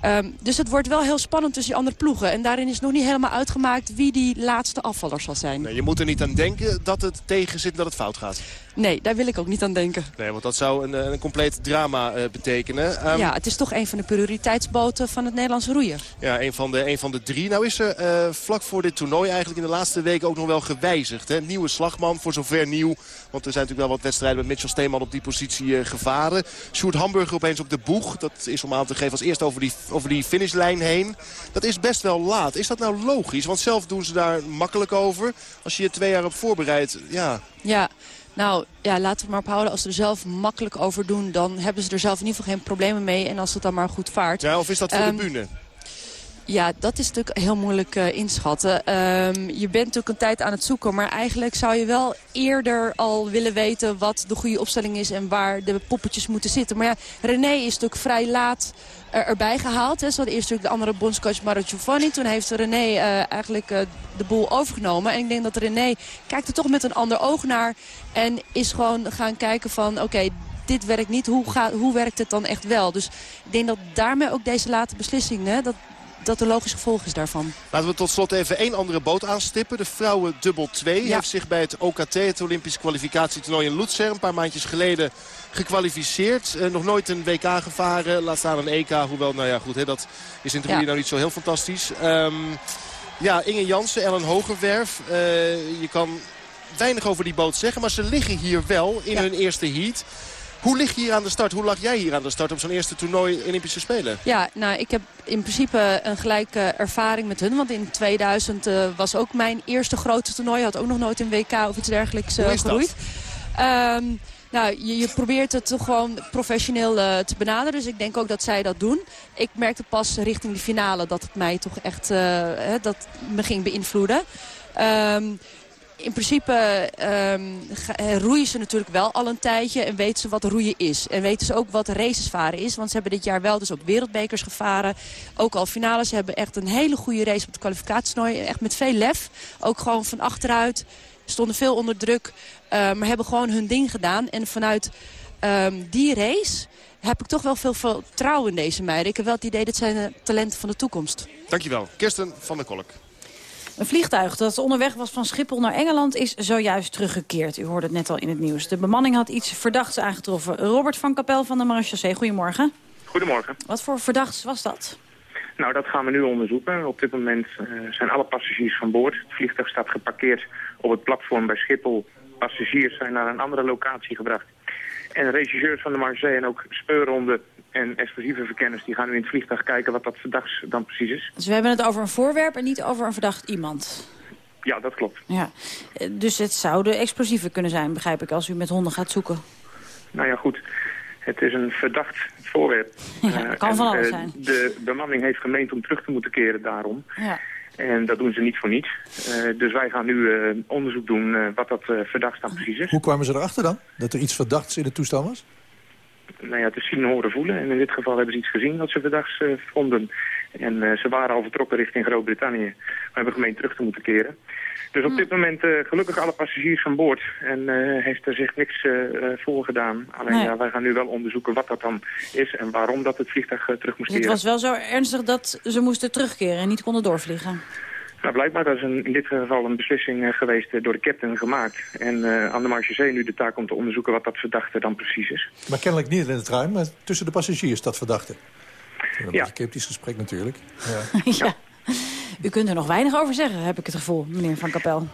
Ehm, dus het wordt wel heel spannend tussen die andere ploegen. En daarin is nog niet helemaal uitgemaakt wie die laatste afvaller zal zijn. Nee, je moet er niet aan denken dat het tegen zit dat het fout gaat. Nee, daar wil ik ook niet aan denken. Nee, want dat zou een, eh, een compleet drama eh, betekenen. Ehm, ja, het is toch een van de prioriteitsboten van het Nederlandse roeien. Ja, een van de, een van de drie. Nou is er eh, vlak voor dit toernooi eigenlijk in de laatste weken ook nog wel gewijzigd. Hè? Nieuwe slagman, voor zover nieuw. Want er zijn natuurlijk wel wat wedstrijden met Mitchell Steeman op die positie eh, gevaren. Sjoerd Hamburger opeens op de boeg. Dat is om aan te geven als eerst over die, over die finishlijn heen. Dat is best wel laat. Is dat nou logisch? Want zelf doen ze daar makkelijk over. Als je je twee jaar op voorbereidt, ja... Ja, nou ja, laten we maar ophouden. Als ze er zelf makkelijk over doen, dan hebben ze er zelf in ieder geval geen problemen mee. En als het dan maar goed vaart. ja of is dat voor Ehm, de bühne? Ja, dat is natuurlijk heel moeilijk eh, inschatten. Ehm, je bent natuurlijk een tijd aan het zoeken. Maar eigenlijk zou je wel eerder al willen weten wat de goede opstelling is... en waar de poppetjes moeten zitten. Maar ja, René is natuurlijk vrij laat eh, erbij gehaald. Hè. Ze eerst natuurlijk de andere bondscoach Mario Giovanni. Toen heeft René eh, eigenlijk de boel overgenomen. En ik denk dat René kijkt er toch met een ander oog naar. En is gewoon gaan kijken van... oké. dit werkt niet, hoe, gaat, hoe werkt het dan echt wel? Dus ik denk dat daarmee ook deze late beslissing... Hè, dat, dat de logisch gevolg is daarvan. Laten we tot slot even één andere boot aanstippen. De vrouwen dubbel 2 Ja. heeft zich bij het OKT, het Olympisch kwalificatietoernooi in Lutzer... een paar maandjes geleden gekwalificeerd. Eh, nog nooit een WK gevaren, laat staan een EK. Hoewel, nou ja, goed, hè, dat is in het Ja. nou niet zo heel fantastisch. Ehm, ja, Inge Jansen, Ellen Hogerwerf. Eh, je kan weinig over die boot zeggen, maar ze liggen hier wel in hun eerste heat. Hoe lig je hier aan de start? Hoe lag jij hier aan de start op zo'n eerste toernooi Olympische Spelen? Ja, nou, ik heb in principe een gelijke ervaring met hun. Want in 2000 eh, was ook mijn eerste grote toernooi. Had ook nog nooit een WK of iets dergelijks dat? geroeid. Ehm, nou, je, je probeert het toch gewoon professioneel eh, te benaderen. Dus ik denk ook dat zij dat doen. Ik merkte pas richting de finale dat het mij toch echt hè, dat me ging beïnvloeden. Ehm, in principe ehm, eh, roeien ze natuurlijk wel al een tijdje en weten ze wat roeien is. En weten ze ook wat races varen is. Want ze hebben dit jaar wel dus ook wereldbekers gevaren. Ook al finales. Ze hebben echt een hele goede race op het kwalificatietoernooi. Echt met veel lef. Ook gewoon van achteruit. Stonden veel onder druk. eh, maar hebben gewoon hun ding gedaan. En vanuit ehm, die race heb ik toch wel veel vertrouwen in deze meiden. Ik heb wel het idee dat zijn de talenten van de toekomst. Dankjewel. Kirsten van der Kolk. Een vliegtuig dat onderweg was van Schiphol naar Engeland is zojuist teruggekeerd. U hoorde het net al in het nieuws. De bemanning had iets verdachts aangetroffen. Robert van Kapel van de Marechaussee, goedemorgen. Goedemorgen. Wat voor verdachts was dat? Nou, dat gaan we nu onderzoeken. Op dit moment eh, zijn alle passagiers van boord. Het vliegtuig staat geparkeerd op het platform bij Schiphol. Passagiers zijn naar een andere locatie gebracht. En regisseurs van de Marseille en ook speurronden en explosieve verkenners... die gaan nu in het vliegtuig kijken wat dat verdachts dan precies is. Dus we hebben het over een voorwerp en niet over een verdacht iemand. Ja, dat klopt. Ja. Dus het zouden explosieven kunnen zijn, begrijp ik, als u met honden gaat zoeken. Nou ja, goed. Het is een verdacht voorwerp. Ja, Eh, kan en, van alles eh, zijn. De bemanning heeft gemeend om terug te moeten keren daarom. Ja. En dat doen ze niet voor niets. Eh, dus wij gaan nu eh, onderzoek doen eh, wat dat verdacht dan precies is. Hoe kwamen ze erachter dan? Dat er iets verdachts in het toestel was? Nou ja, te zien, horen, voelen. En in dit geval hebben ze iets gezien wat ze verdachts vonden. En ze waren al vertrokken richting Groot-Brittannië. We hebben gemeend terug te moeten keren. Dus op dit moment eh, gelukkig alle passagiers van boord. En eh, heeft er zich niks eh eh, voor gedaan. Alleen Nee. ja, wij gaan nu wel onderzoeken wat dat dan is en waarom dat het vliegtuig terug moest Dus het keren. was wel zo ernstig dat ze moesten terugkeren en niet konden doorvliegen. Nou, blijkbaar dat is een, in dit geval een beslissing geweest door de captain gemaakt. En eh, aan de Marchezee nu de taak om te onderzoeken wat dat verdachte dan precies is. Maar kennelijk niet in het ruim, maar tussen de passagiers dat verdachte. Een Ja. beetje sceptisch gesprek natuurlijk. Ja. ja. U kunt er nog weinig over zeggen, heb ik het gevoel, meneer Van Kapel.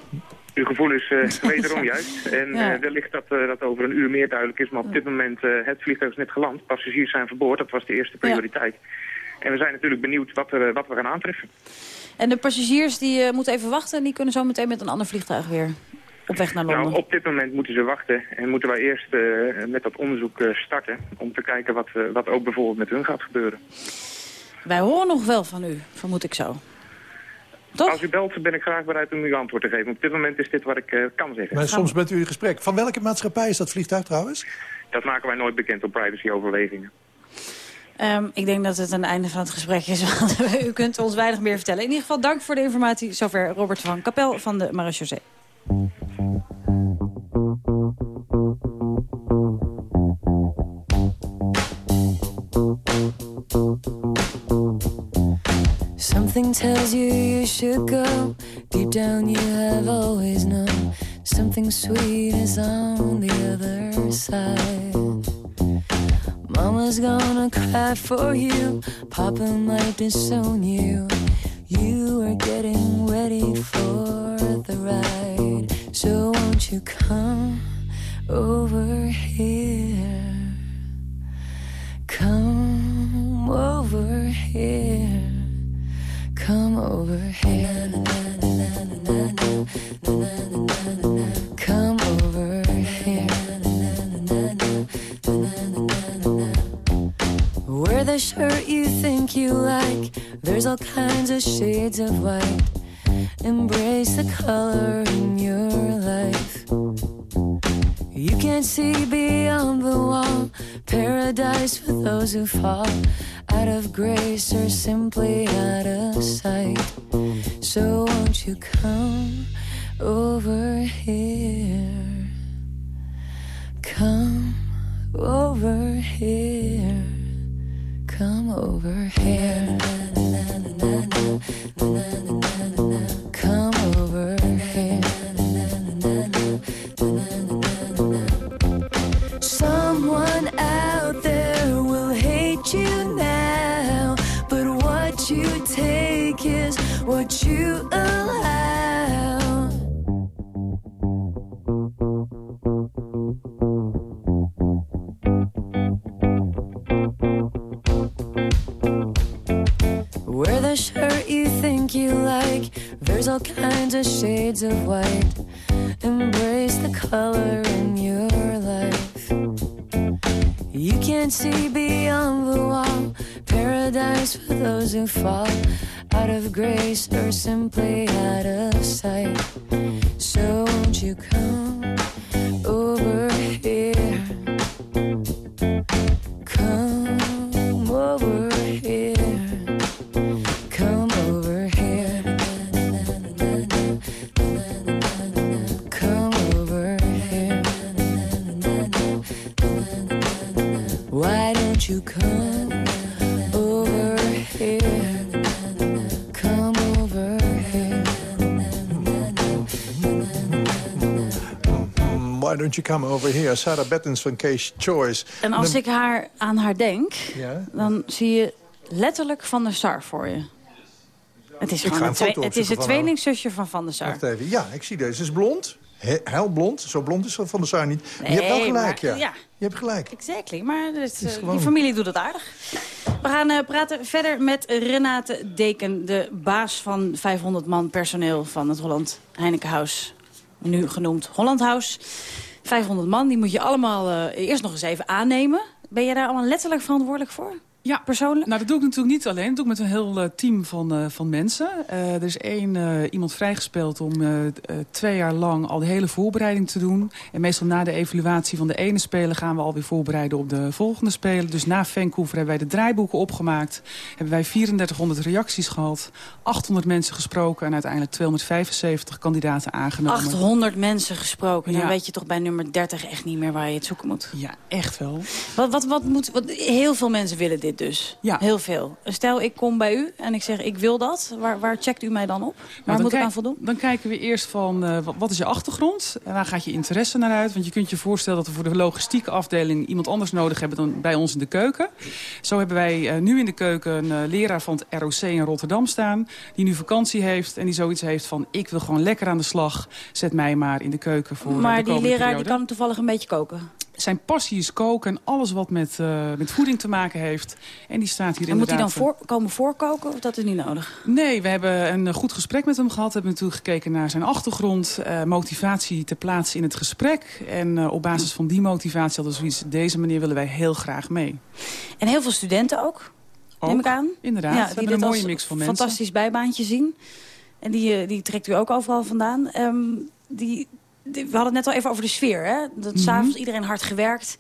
Uw gevoel is eh, wederom juist. En Ja. eh, wellicht dat eh, dat over een uur meer duidelijk is. Maar op dit moment, het vliegtuig is net geland. Passagiers zijn verboord. Dat was de eerste prioriteit. En we zijn natuurlijk benieuwd wat, er, wat we gaan aantreffen. En de passagiers die moeten even wachten... en die kunnen zo meteen met een ander vliegtuig weer op weg naar Londen. Nou, op dit moment moeten ze wachten. En moeten wij eerst met dat onderzoek starten. Om te kijken wat, wat ook bijvoorbeeld met hun gaat gebeuren. Wij horen nog wel van u, vermoed ik zo. Als u belt, ben ik graag bereid om u antwoord te geven. Op dit moment is dit wat ik eh, kan zeggen. Maar soms bent u in gesprek. Van welke maatschappij is dat vliegtuig trouwens? Dat maken wij nooit bekend op privacyoverwegingen. Ehm, ik denk dat het een einde van het gesprek is. want U kunt ons weinig meer vertellen. In ieder geval dank voor de informatie. Zover Robert van Kapel van de Marechaussee. Something tells you you should go. Deep down, you have always known. Something sweet is on the other side. Mama's gonna cry for you. Papa might disown you. You are getting ready for the ride. So won't you come over here? Come over here. Come over here. Come over here. Wear the shirt you think you like. There's all kinds of shades of white. Embrace the color in your life. You can't see beyond the wall. Paradise for those who fall out of grace or simply out of sight. So won't you come over here? Come over here. Come over here. You come over here? Sarah Bettens van Case Choice. En als Dan- ik haar, aan haar denk, Ja? dan zie je letterlijk Van der Sar voor je. Het is, gewoon een twee- het is het tweelingzusje van Van der Sar. Wacht even. Ja, ik zie deze. Ze is blond. He- Heel blond. Zo blond is Van der Sar niet. Maar je hebt wel gelijk, maar- ja. ja. Je hebt gelijk. Exactly, maar is eh, gewoon- die familie doet het aardig. We gaan eh, praten verder met Renate Deken, de baas van 500 man personeel van het Holland Heinekenhuis. Nu genoemd Holland House. 500 man, die moet je allemaal eh, eerst nog eens even aannemen. Ben jij daar allemaal letterlijk verantwoordelijk voor? Ja, persoonlijk? Nou, dat doe ik natuurlijk niet alleen. Dat doe ik met een heel eh, team van, eh, van mensen. Eh, er is één iemand vrijgespeeld om twee jaar lang al de hele voorbereiding te doen. En meestal na de evaluatie van de ene speler gaan we alweer voorbereiden op de volgende speler. Dus na Vancouver hebben wij de draaiboeken opgemaakt. Hebben wij 3400 reacties gehad. 800 mensen gesproken en uiteindelijk 275 kandidaten aangenomen. 800 mensen gesproken. Dan Ja. weet je toch bij nummer 30 echt niet meer waar je het zoeken moet. Ja, echt wel. Wat, wat, wat moet, wat, heel veel mensen willen dit dus. Ja. Heel veel. Stel, ik kom bij u en ik zeg, ik wil dat. Waar, waar checkt u mij dan op? Waar Nou, dan moet ik aan voldoen? Dan kijken we eerst van eh, wat, is je achtergrond en waar gaat je interesse naar uit. Want je kunt je voorstellen dat we voor de logistieke afdeling iemand anders nodig hebben dan bij ons in de keuken. Zo hebben wij eh, nu in de keuken een eh, leraar van het ROC in Rotterdam staan. Die nu vakantie heeft en die zoiets heeft van ik wil gewoon lekker aan de slag. Zet mij maar in de keuken voor Maar de die komende leraar die periode. kan toevallig een beetje koken. Zijn passie is koken en alles wat met, eh, met voeding te maken heeft. En die staat hier En moet hij dan inderdaad... voor, komen voorkoken of dat is niet nodig? Nee, we hebben een eh, goed gesprek met hem gehad. We hebben natuurlijk gekeken naar zijn achtergrond, eh, motivatie te plaatsen in het gesprek. En eh, op basis van die motivatie hadden we zoiets, deze meneer willen wij heel graag mee. En heel veel studenten ook, Ook, neem ik aan. inderdaad. We Ja, hebben die een mooie mix van mensen. fantastisch bijbaantje zien. En die, eh, die trekt u ook overal vandaan. Ehm, die- we hadden het net al even over de sfeer. Hè? Dat Mhm. s'avonds iedereen hard gewerkt.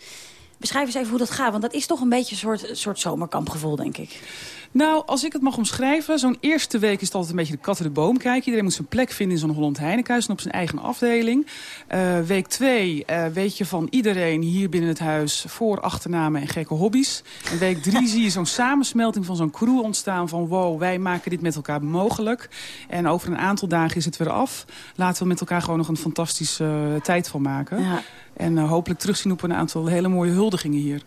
Beschrijf eens even hoe dat gaat. Want dat is toch een beetje een soort, soort zomerkampgevoel, denk ik. Nou, als ik het mag omschrijven, zo'n eerste week is het altijd een beetje de kat in de boom kijken. Iedereen moet zijn plek vinden in zo'n Holland Heinekenhuis en op zijn eigen afdeling. Eh, week twee eh, weet je van iedereen hier binnen het huis voor, achternamen en gekke hobby's. En week drie zie je zo'n samensmelting van zo'n crew ontstaan van wow, wij maken dit met elkaar mogelijk. En over een aantal dagen is het weer af. Laten we met elkaar gewoon nog een fantastische eh, tijd van maken. Ja. En hopelijk terugzien op een aantal hele mooie huldigingen hier.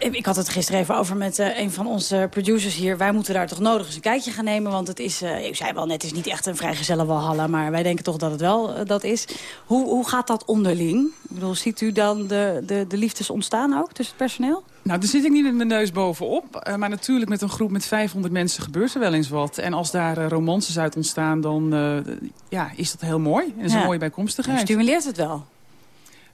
Ik had het gisteren even over met eh, een van onze producers hier. Wij moeten daar toch nodig eens een kijkje gaan nemen. Want het is, eh ik zei wel net, het is niet echt een vrijgezelle walhalla. Maar wij denken toch dat het wel eh, dat is. Hoe, hoe gaat dat onderling? Ik bedoel, ziet u dan de, de, de liefdes ontstaan ook tussen het personeel? Nou, daar zit ik niet met mijn neus bovenop. Eh, maar natuurlijk met een groep met 500 mensen gebeurt er wel eens wat. En als daar eh, romances uit ontstaan, dan eh, ja, is dat heel mooi. En is Ja. een mooie bijkomstigheid. Stimuleert het wel?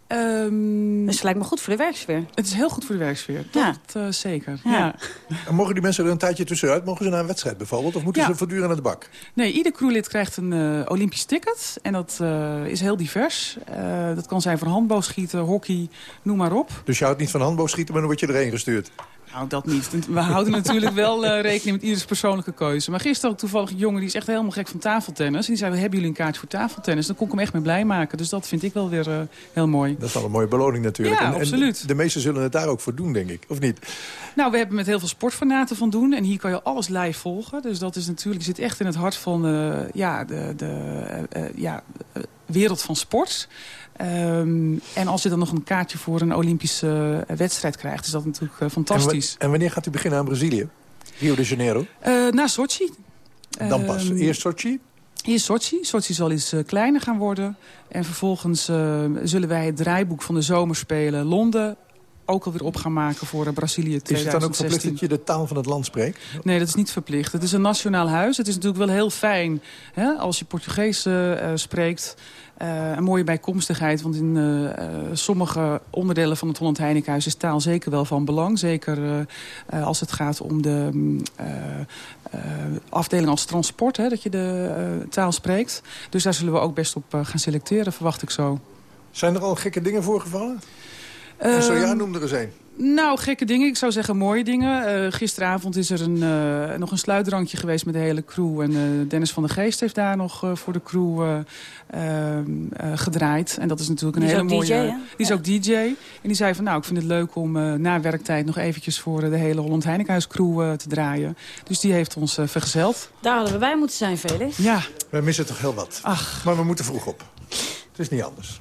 Ehm, dus het lijkt me goed voor de werksfeer. Het is heel goed voor de werksfeer. Ja. Dat eh, zeker. Ja. Ja. En mogen die mensen er een tijdje tussenuit? Mogen ze naar een wedstrijd bijvoorbeeld? Of moeten Ja. ze voortdurend aan de bak? Nee, ieder crewlid krijgt een eh, Olympisch ticket. En dat eh, is heel divers. Eh, dat kan zijn van handboogschieten, hockey, noem maar op. Dus je houdt niet van handboogschieten, maar dan word je erheen gestuurd. Nou, dat niet. We houden natuurlijk wel eh, rekening met ieders persoonlijke keuze. Maar gisteren ook toevallig een jongen die is echt helemaal gek van tafeltennis. En die zei, hebben jullie een kaartje voor tafeltennis? Dan kon ik hem echt mee blij maken. Dus dat vind ik wel weer eh, heel mooi. Dat is wel een mooie beloning natuurlijk. Ja, En- en absoluut. de meesten zullen het daar ook voor doen, denk ik. Of niet? Nou, we hebben met heel veel sportfanaten van doen. En hier kan je alles live volgen. Dus dat is natuurlijk, zit echt in het hart van eh, ja, de, de ja, wereld van sport. Ehm, en als je dan nog een kaartje voor een Olympische eh, wedstrijd krijgt... is dat natuurlijk eh, fantastisch. En, wa- en wanneer gaat u beginnen aan Brazilië? Rio de Janeiro? Eh, na Sochi. Dan pas. Ehm, Eerst Sochi? Eerst Sochi. Sochi zal iets kleiner gaan worden. En vervolgens zullen wij het draaiboek van de zomerspelen Londen ook alweer op gaan maken voor eh, Brazilië Is het dan ook 2016. verplicht dat je de taal van het land spreekt? Nee, dat is niet verplicht. Het is een nationaal huis. Het is natuurlijk wel heel fijn hè, als je Portugees eh, eh, spreekt. Een mooie bijkomstigheid, want in sommige onderdelen van het Holland Heinekenhuis is taal zeker wel van belang. Zeker als het gaat om de mm, afdeling als transport, hè, dat je de taal spreekt. Dus daar zullen we ook best op gaan selecteren, verwacht ik zo. Zijn er al gekke dingen voorgevallen? En zo ja, Ehm, noem er eens een. nou, gekke dingen. Ik zou zeggen mooie dingen. Eh, gisteravond is er een, eh, nog een sluitdrankje geweest met de hele crew. En eh, Dennis van der Geest heeft daar nog eh, voor de crew eh, ehm, eh, gedraaid. En dat is natuurlijk een Die is hele ook mooie... DJ, die is ook DJ. En die zei van, nou, ik vind het leuk om eh, na werktijd nog eventjes voor de hele Holland Heinekenhuis crew eh, te draaien. Dus die heeft ons vergezeld. Daar hadden we bij moeten zijn, Felix. Ja. We missen toch heel wat. Ach. Maar we moeten vroeg op. Het is niet anders.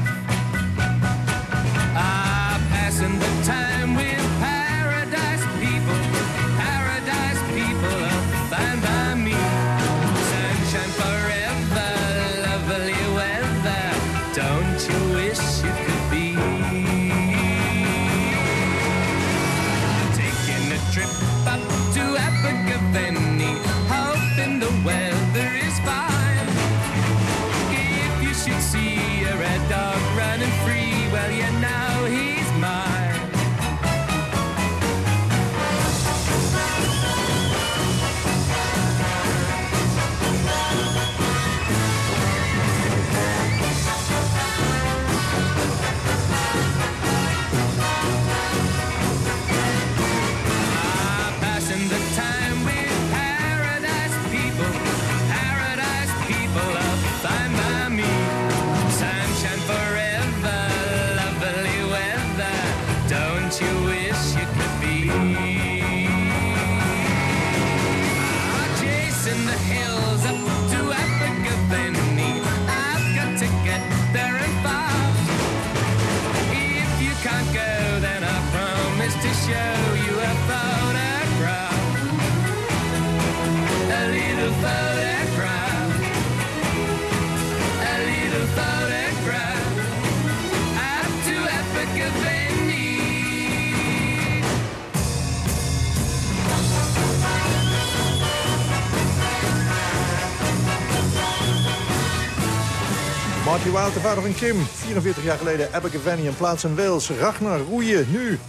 Kim. 44 jaar geleden Abergavenny en plaats in Wales. Ragnar, roeien, nu.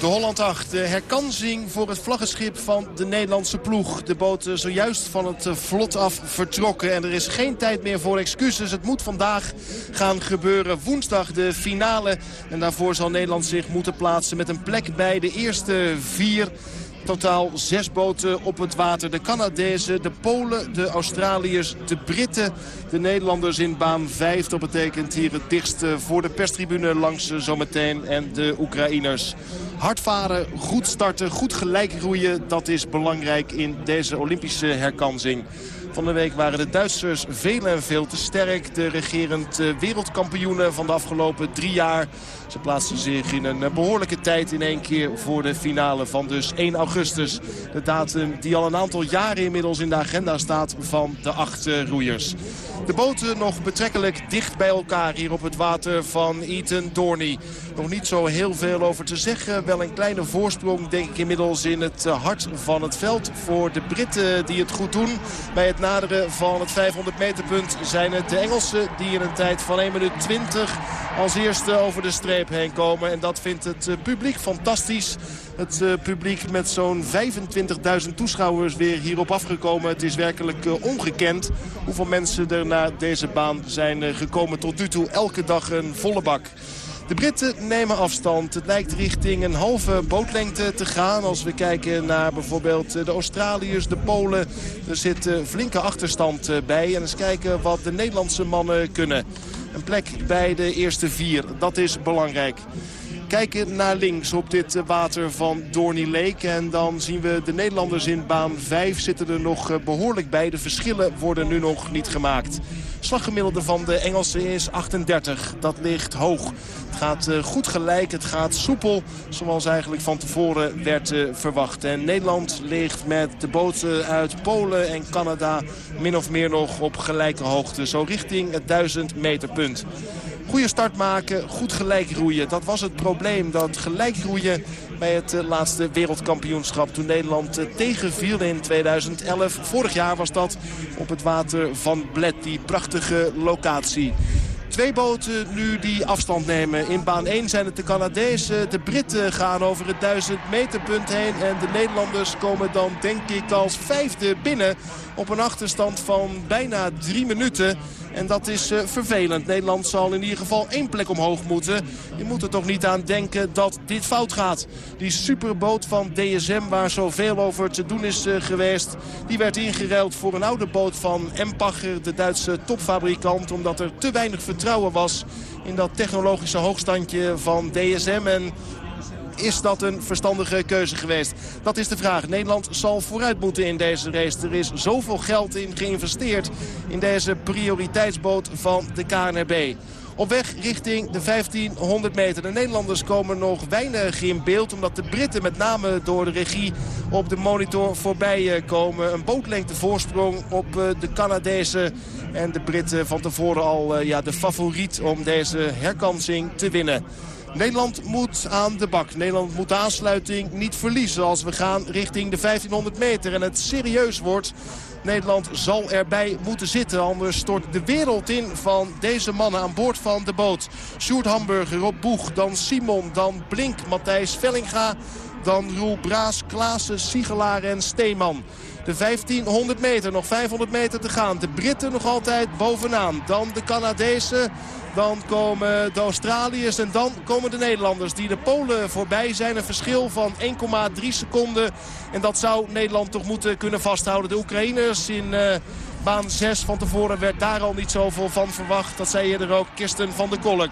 De Holland 8, de herkansing voor het vlaggenschip van de Nederlandse ploeg. De boot eh, zojuist van het eh, vlot af vertrokken. En er is geen tijd meer voor excuses. Het moet vandaag gaan gebeuren. Woensdag de finale. En daarvoor zal Nederland zich moeten plaatsen met een plek bij de eerste vier. Totaal zes boten op het water. De Canadezen, de Polen, de Australiërs, de Britten, de Nederlanders in baan 5. Dat betekent hier het dichtste voor de perstribune langs eh, zometeen en de Oekraïners. Hard varen, goed starten, goed gelijk roeien. Dat is belangrijk in deze Olympische herkansing. Van de week waren de Duitsers veel en veel te sterk. De regerend eh, wereldkampioenen van de afgelopen drie jaar. Ze plaatsten zich in een eh, behoorlijke tijd in één keer voor de finale van dus 1 augustus. De datum die al een aantal jaren inmiddels in de agenda staat van de acht eh, roeiers. De boten nog betrekkelijk dicht bij elkaar hier op het water van Eton Dorney. Nog niet zo heel veel over te zeggen. Wel een kleine voorsprong denk ik inmiddels in het hart van het veld. Voor de Britten die het goed doen. Bij het van het 500 meter punt zijn het de Engelsen die in een tijd van 1 minuut 20 als eerste over de streep heen komen. En dat vindt het eh, publiek fantastisch. Het eh, publiek met zo'n 25.000 toeschouwers weer hierop afgekomen. Het is werkelijk eh, ongekend hoeveel mensen er naar deze baan zijn gekomen. Tot nu toe elke dag een volle bak. De Britten nemen afstand. Het lijkt richting een halve bootlengte te gaan. Als we kijken naar bijvoorbeeld de Australiërs, de Polen. Er zit flinke achterstand eh, bij. En eens kijken wat de Nederlandse mannen kunnen. Een plek bij de eerste vier. Dat is belangrijk kijken naar links op dit eh, water van Dorney Lake. En dan zien we de Nederlanders in baan 5 zitten er nog eh, behoorlijk bij. De verschillen worden nu nog niet gemaakt. Slaggemiddelde van de Engelsen is 38. Dat ligt hoog. Het gaat eh, goed gelijk, het gaat soepel. Zoals eigenlijk van tevoren werd verwacht. En Nederland ligt met de boten uit Polen en Canada min of meer nog op gelijke hoogte. Zo richting het 1000 meter punt. Goede start maken, goed gelijk roeien. Dat was het probleem, dat gelijk roeien bij het eh, laatste wereldkampioenschap. Toen Nederland eh, tegenviel in 2011. Vorig jaar was dat op het water van Bled, die prachtige locatie. Twee boten nu die afstand nemen. In baan 1 zijn het de Canadezen. De Britten gaan over het 1000 meter punt heen. En de Nederlanders komen dan denk ik als vijfde binnen. Op een achterstand van bijna drie minuten. En dat is uh, vervelend. Nederland zal in ieder geval één plek omhoog moeten. Je moet er toch niet aan denken dat dit fout gaat. Die superboot van DSM waar zoveel over te doen is uh, geweest... die werd ingeruild voor een oude boot van Empacher, de Duitse topfabrikant... omdat er te weinig vertrouwen was in dat technologische hoogstandje van DSM. En is dat een verstandige keuze geweest? Dat is de vraag. Nederland zal vooruit moeten in deze race. Er is zoveel geld in geïnvesteerd in deze prioriteitsboot van de KNRB. Op weg richting de 1500 meter. De Nederlanders komen nog weinig in beeld. Omdat de Britten met name door de regie op de monitor voorbij eh, komen. Een bootlengte voorsprong op eh, de Canadezen. En de Britten van tevoren al eh, ja, de favoriet om deze herkansing te winnen. Nederland moet aan de bak. Nederland moet de aansluiting niet verliezen als we gaan richting de 1500 meter. En het serieus wordt. Nederland zal erbij moeten zitten. Anders stort de wereld in van deze mannen aan boord van de boot. Sjoerd Hamburger op boeg. Dan Simon. Dan Blink. Matthijs Vellinga. Dan Roel Braas, Klaassen, Siegelaar en Steeman. De 1500 meter, nog 500 meter te gaan. De Britten nog altijd bovenaan. Dan de Canadezen. Dan komen de Australiërs en dan komen de Nederlanders die de Polen voorbij zijn. Een verschil van 1,3 seconden. En dat zou Nederland toch moeten kunnen vasthouden. De Oekraïners in uh, baan 6 van tevoren werd daar al niet zoveel van verwacht. Dat zei eerder ook Kirsten van der Kolk.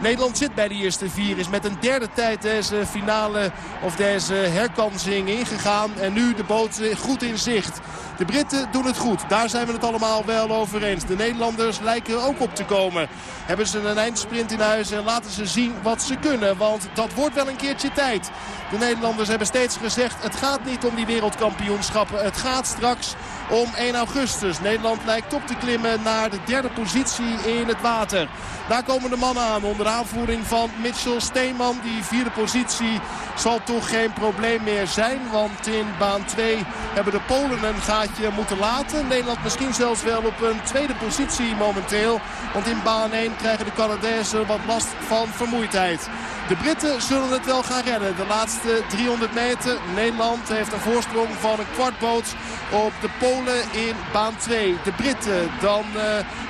Nederland zit bij de eerste vier. Is met een derde tijd deze finale of deze herkansing ingegaan. En nu de boot goed in zicht. De Britten doen het goed. Daar zijn we het allemaal wel over eens. De Nederlanders lijken ook op te komen. Hebben ze een eindsprint in huis en laten ze zien wat ze kunnen. Want dat wordt wel een keertje tijd. De Nederlanders hebben steeds gezegd... het gaat niet om die wereldkampioenschappen. Het gaat straks om 1 augustus. Nederland lijkt op te klimmen naar de derde positie in het water. Daar komen de mannen aan onder aanvoering van Mitchell Steeman. Die vierde positie zal toch geen probleem meer zijn. Want in baan 2 hebben de Polen een gaatje moeten laten. Nederland misschien zelfs wel op een tweede positie momenteel. Want in baan 1 krijgen de Canadezen wat last van vermoeidheid. De Britten zullen het wel gaan redden. De laatste 300 meter. Nederland heeft een voorsprong van een kwartboot op de Polen in baan 2. De Britten, dan uh,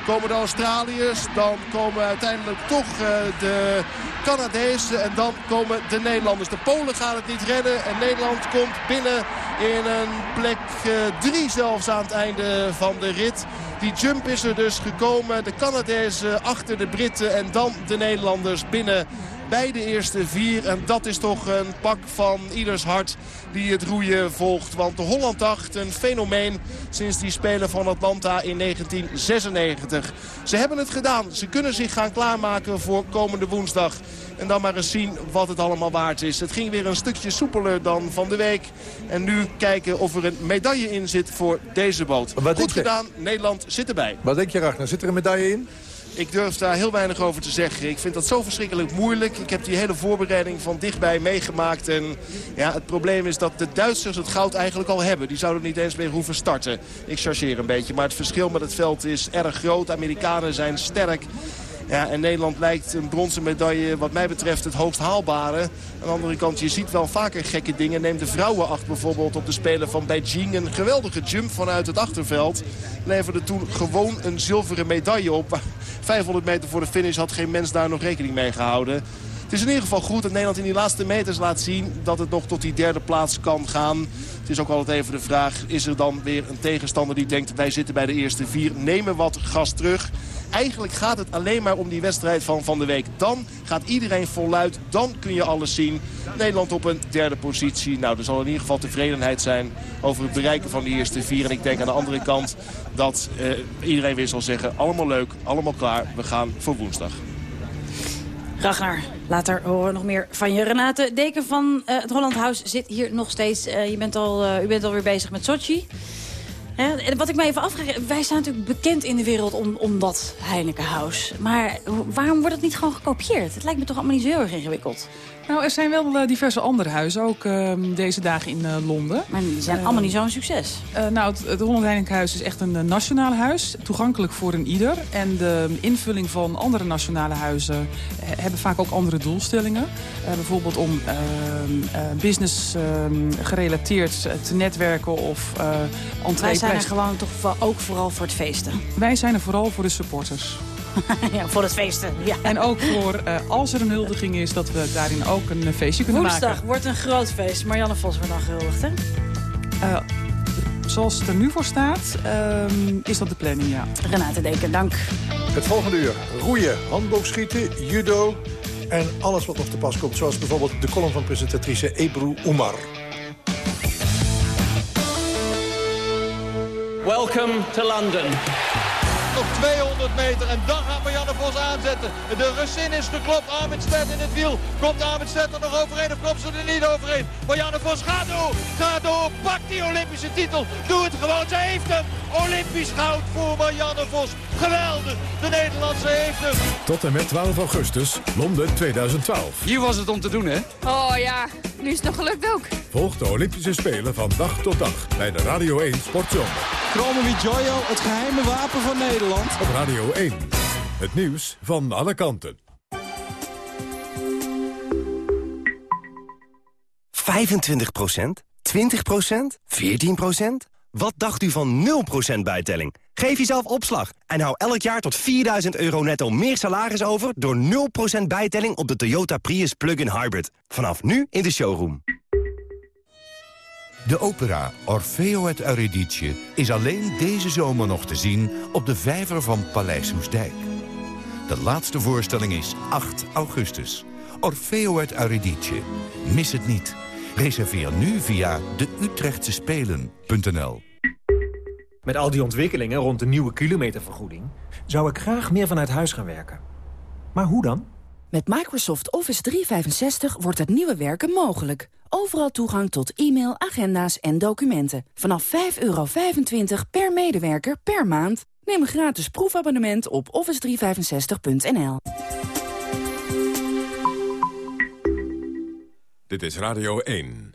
komen de Australiërs. Dan komen uiteindelijk toch uh, de Canadezen. En dan komen de Nederlanders. De Polen gaan het niet redden. En Nederland komt binnen in een plek 3 uh, zelfs aan het einde van de rit. Die jump is er dus gekomen. De Canadezen achter de Britten en dan de Nederlanders binnen bij de eerste vier. En dat is toch een pak van ieders hart die het roeien volgt. Want de Holland 8, een fenomeen sinds die spelen van Atlanta in 1996. Ze hebben het gedaan. Ze kunnen zich gaan klaarmaken voor komende woensdag. En dan maar eens zien wat het allemaal waard is. Het ging weer een stukje soepeler dan van de week. En nu kijken of er een medaille in zit voor deze boot. Wat Goed gedaan, Nederland zit erbij. Wat denk je, Ragnar? Zit er een medaille in? Ik durf daar heel weinig over te zeggen. Ik vind dat zo verschrikkelijk moeilijk. Ik heb die hele voorbereiding van dichtbij meegemaakt. En ja, het probleem is dat de Duitsers het goud eigenlijk al hebben. Die zouden niet eens meer hoeven starten. Ik chargeer een beetje. Maar het verschil met het veld is erg groot. Amerikanen zijn sterk. Ja, en Nederland lijkt een bronzen medaille wat mij betreft het hoogst haalbare. Aan de andere kant, je ziet wel vaker gekke dingen. Neem de vrouwenacht bijvoorbeeld op de Spelen van Beijing. Een geweldige jump vanuit het achterveld. Leverde toen gewoon een zilveren medaille op. 500 meter voor de finish had geen mens daar nog rekening mee gehouden. Het is in ieder geval goed dat Nederland in die laatste meters laat zien dat het nog tot die derde plaats kan gaan. Het is ook altijd even de vraag, is er dan weer een tegenstander die denkt... wij zitten bij de eerste vier, nemen wat gas terug. Eigenlijk gaat het alleen maar om die wedstrijd van van de week. Dan gaat iedereen voluit, dan kun je alles zien. Nederland op een derde positie. Nou, er zal in ieder geval tevredenheid zijn over het bereiken van die eerste vier. En ik denk aan de andere kant dat uh, iedereen weer zal zeggen... allemaal leuk, allemaal klaar, we gaan voor woensdag. Ragnar, later horen we nog meer van je. Renate Deken van uh, het Holland House zit hier nog steeds. Uh, je bent al, uh, u bent alweer bezig met Sochi. En wat ik me even afvraag, wij staan natuurlijk bekend in de wereld om, om dat Heineken House. Maar waarom wordt het niet gewoon gekopieerd? Het lijkt me toch allemaal niet zo heel erg ingewikkeld. Nou, er zijn wel uh, diverse andere huizen, ook uh, deze dagen in uh, Londen. Maar die zijn allemaal niet zo'n succes. nou, het, het Holland Heinekenhuis is echt een nationaal huis. Toegankelijk voor een ieder. En de invulling van andere nationale huizen hebben vaak ook andere doelstellingen. bijvoorbeeld om business gerelateerd te netwerken of uh, Wij zijn er gewoon toch ook vooral voor het feesten. Wij zijn er vooral voor de supporters. ja, voor het feesten. Ja. En ook voor, uh, als er een huldiging is, dat we daarin ook een feestje kunnen Woensdag maken. Woensdag wordt een groot feest. Marianne Vos wordt dan gehuldigd, hè? Uh, zoals het er nu voor staat, uh, is dat de planning, ja. Renate Deken, dank. Het volgende uur. Roeien, handboogschieten, judo en alles wat nog te pas komt. Zoals bijvoorbeeld de column van presentatrice Ebru Umar. Welcome to London. Nog 200 meter. En dan gaat Marianne Vos aanzetten. De Russin is geklopt. Armin Svet in het wiel. Komt Armin Svet er nog overheen of komt ze er niet overheen? Marianne Vos gaat door. Gaat door. Pakt die Olympische titel. Doe het gewoon. Ze heeft hem. Olympisch goud voor Marianne Vos. Geweldig. De Nederlandse heeft hem. Tot en met 12 augustus, Londen 2012. Hier was het om te doen, hè? Oh ja, nu is het nog gelukt ook. Volg de Olympische Spelen van dag tot dag bij de Radio 1 Sportzone. Chromo Joyo, het geheime wapen van Nederland. Op Radio 1. Het nieuws van alle kanten. 25% 20% 14% Wat dacht u van 0% bijtelling? Geef jezelf opslag en hou elk jaar tot 4000 euro netto meer salaris over... door 0% bijtelling op de Toyota Prius Plug-in Hybrid. Vanaf nu in de showroom. De opera Orfeo het Eurydice is alleen deze zomer nog te zien op de vijver van Paleis Hoesdijk. De laatste voorstelling is 8 augustus. Orfeo het Eurydice. Mis het niet. Reserveer nu via de Utrechtse Spelen.nl. Met al die ontwikkelingen rond de nieuwe kilometervergoeding... zou ik graag meer vanuit huis gaan werken. Maar hoe dan? Met Microsoft Office 365 wordt het nieuwe werken mogelijk. Overal toegang tot e-mail, agenda's en documenten. Vanaf 5,25 per medewerker per maand. Neem een gratis proefabonnement op office365.nl. Dit is Radio 1.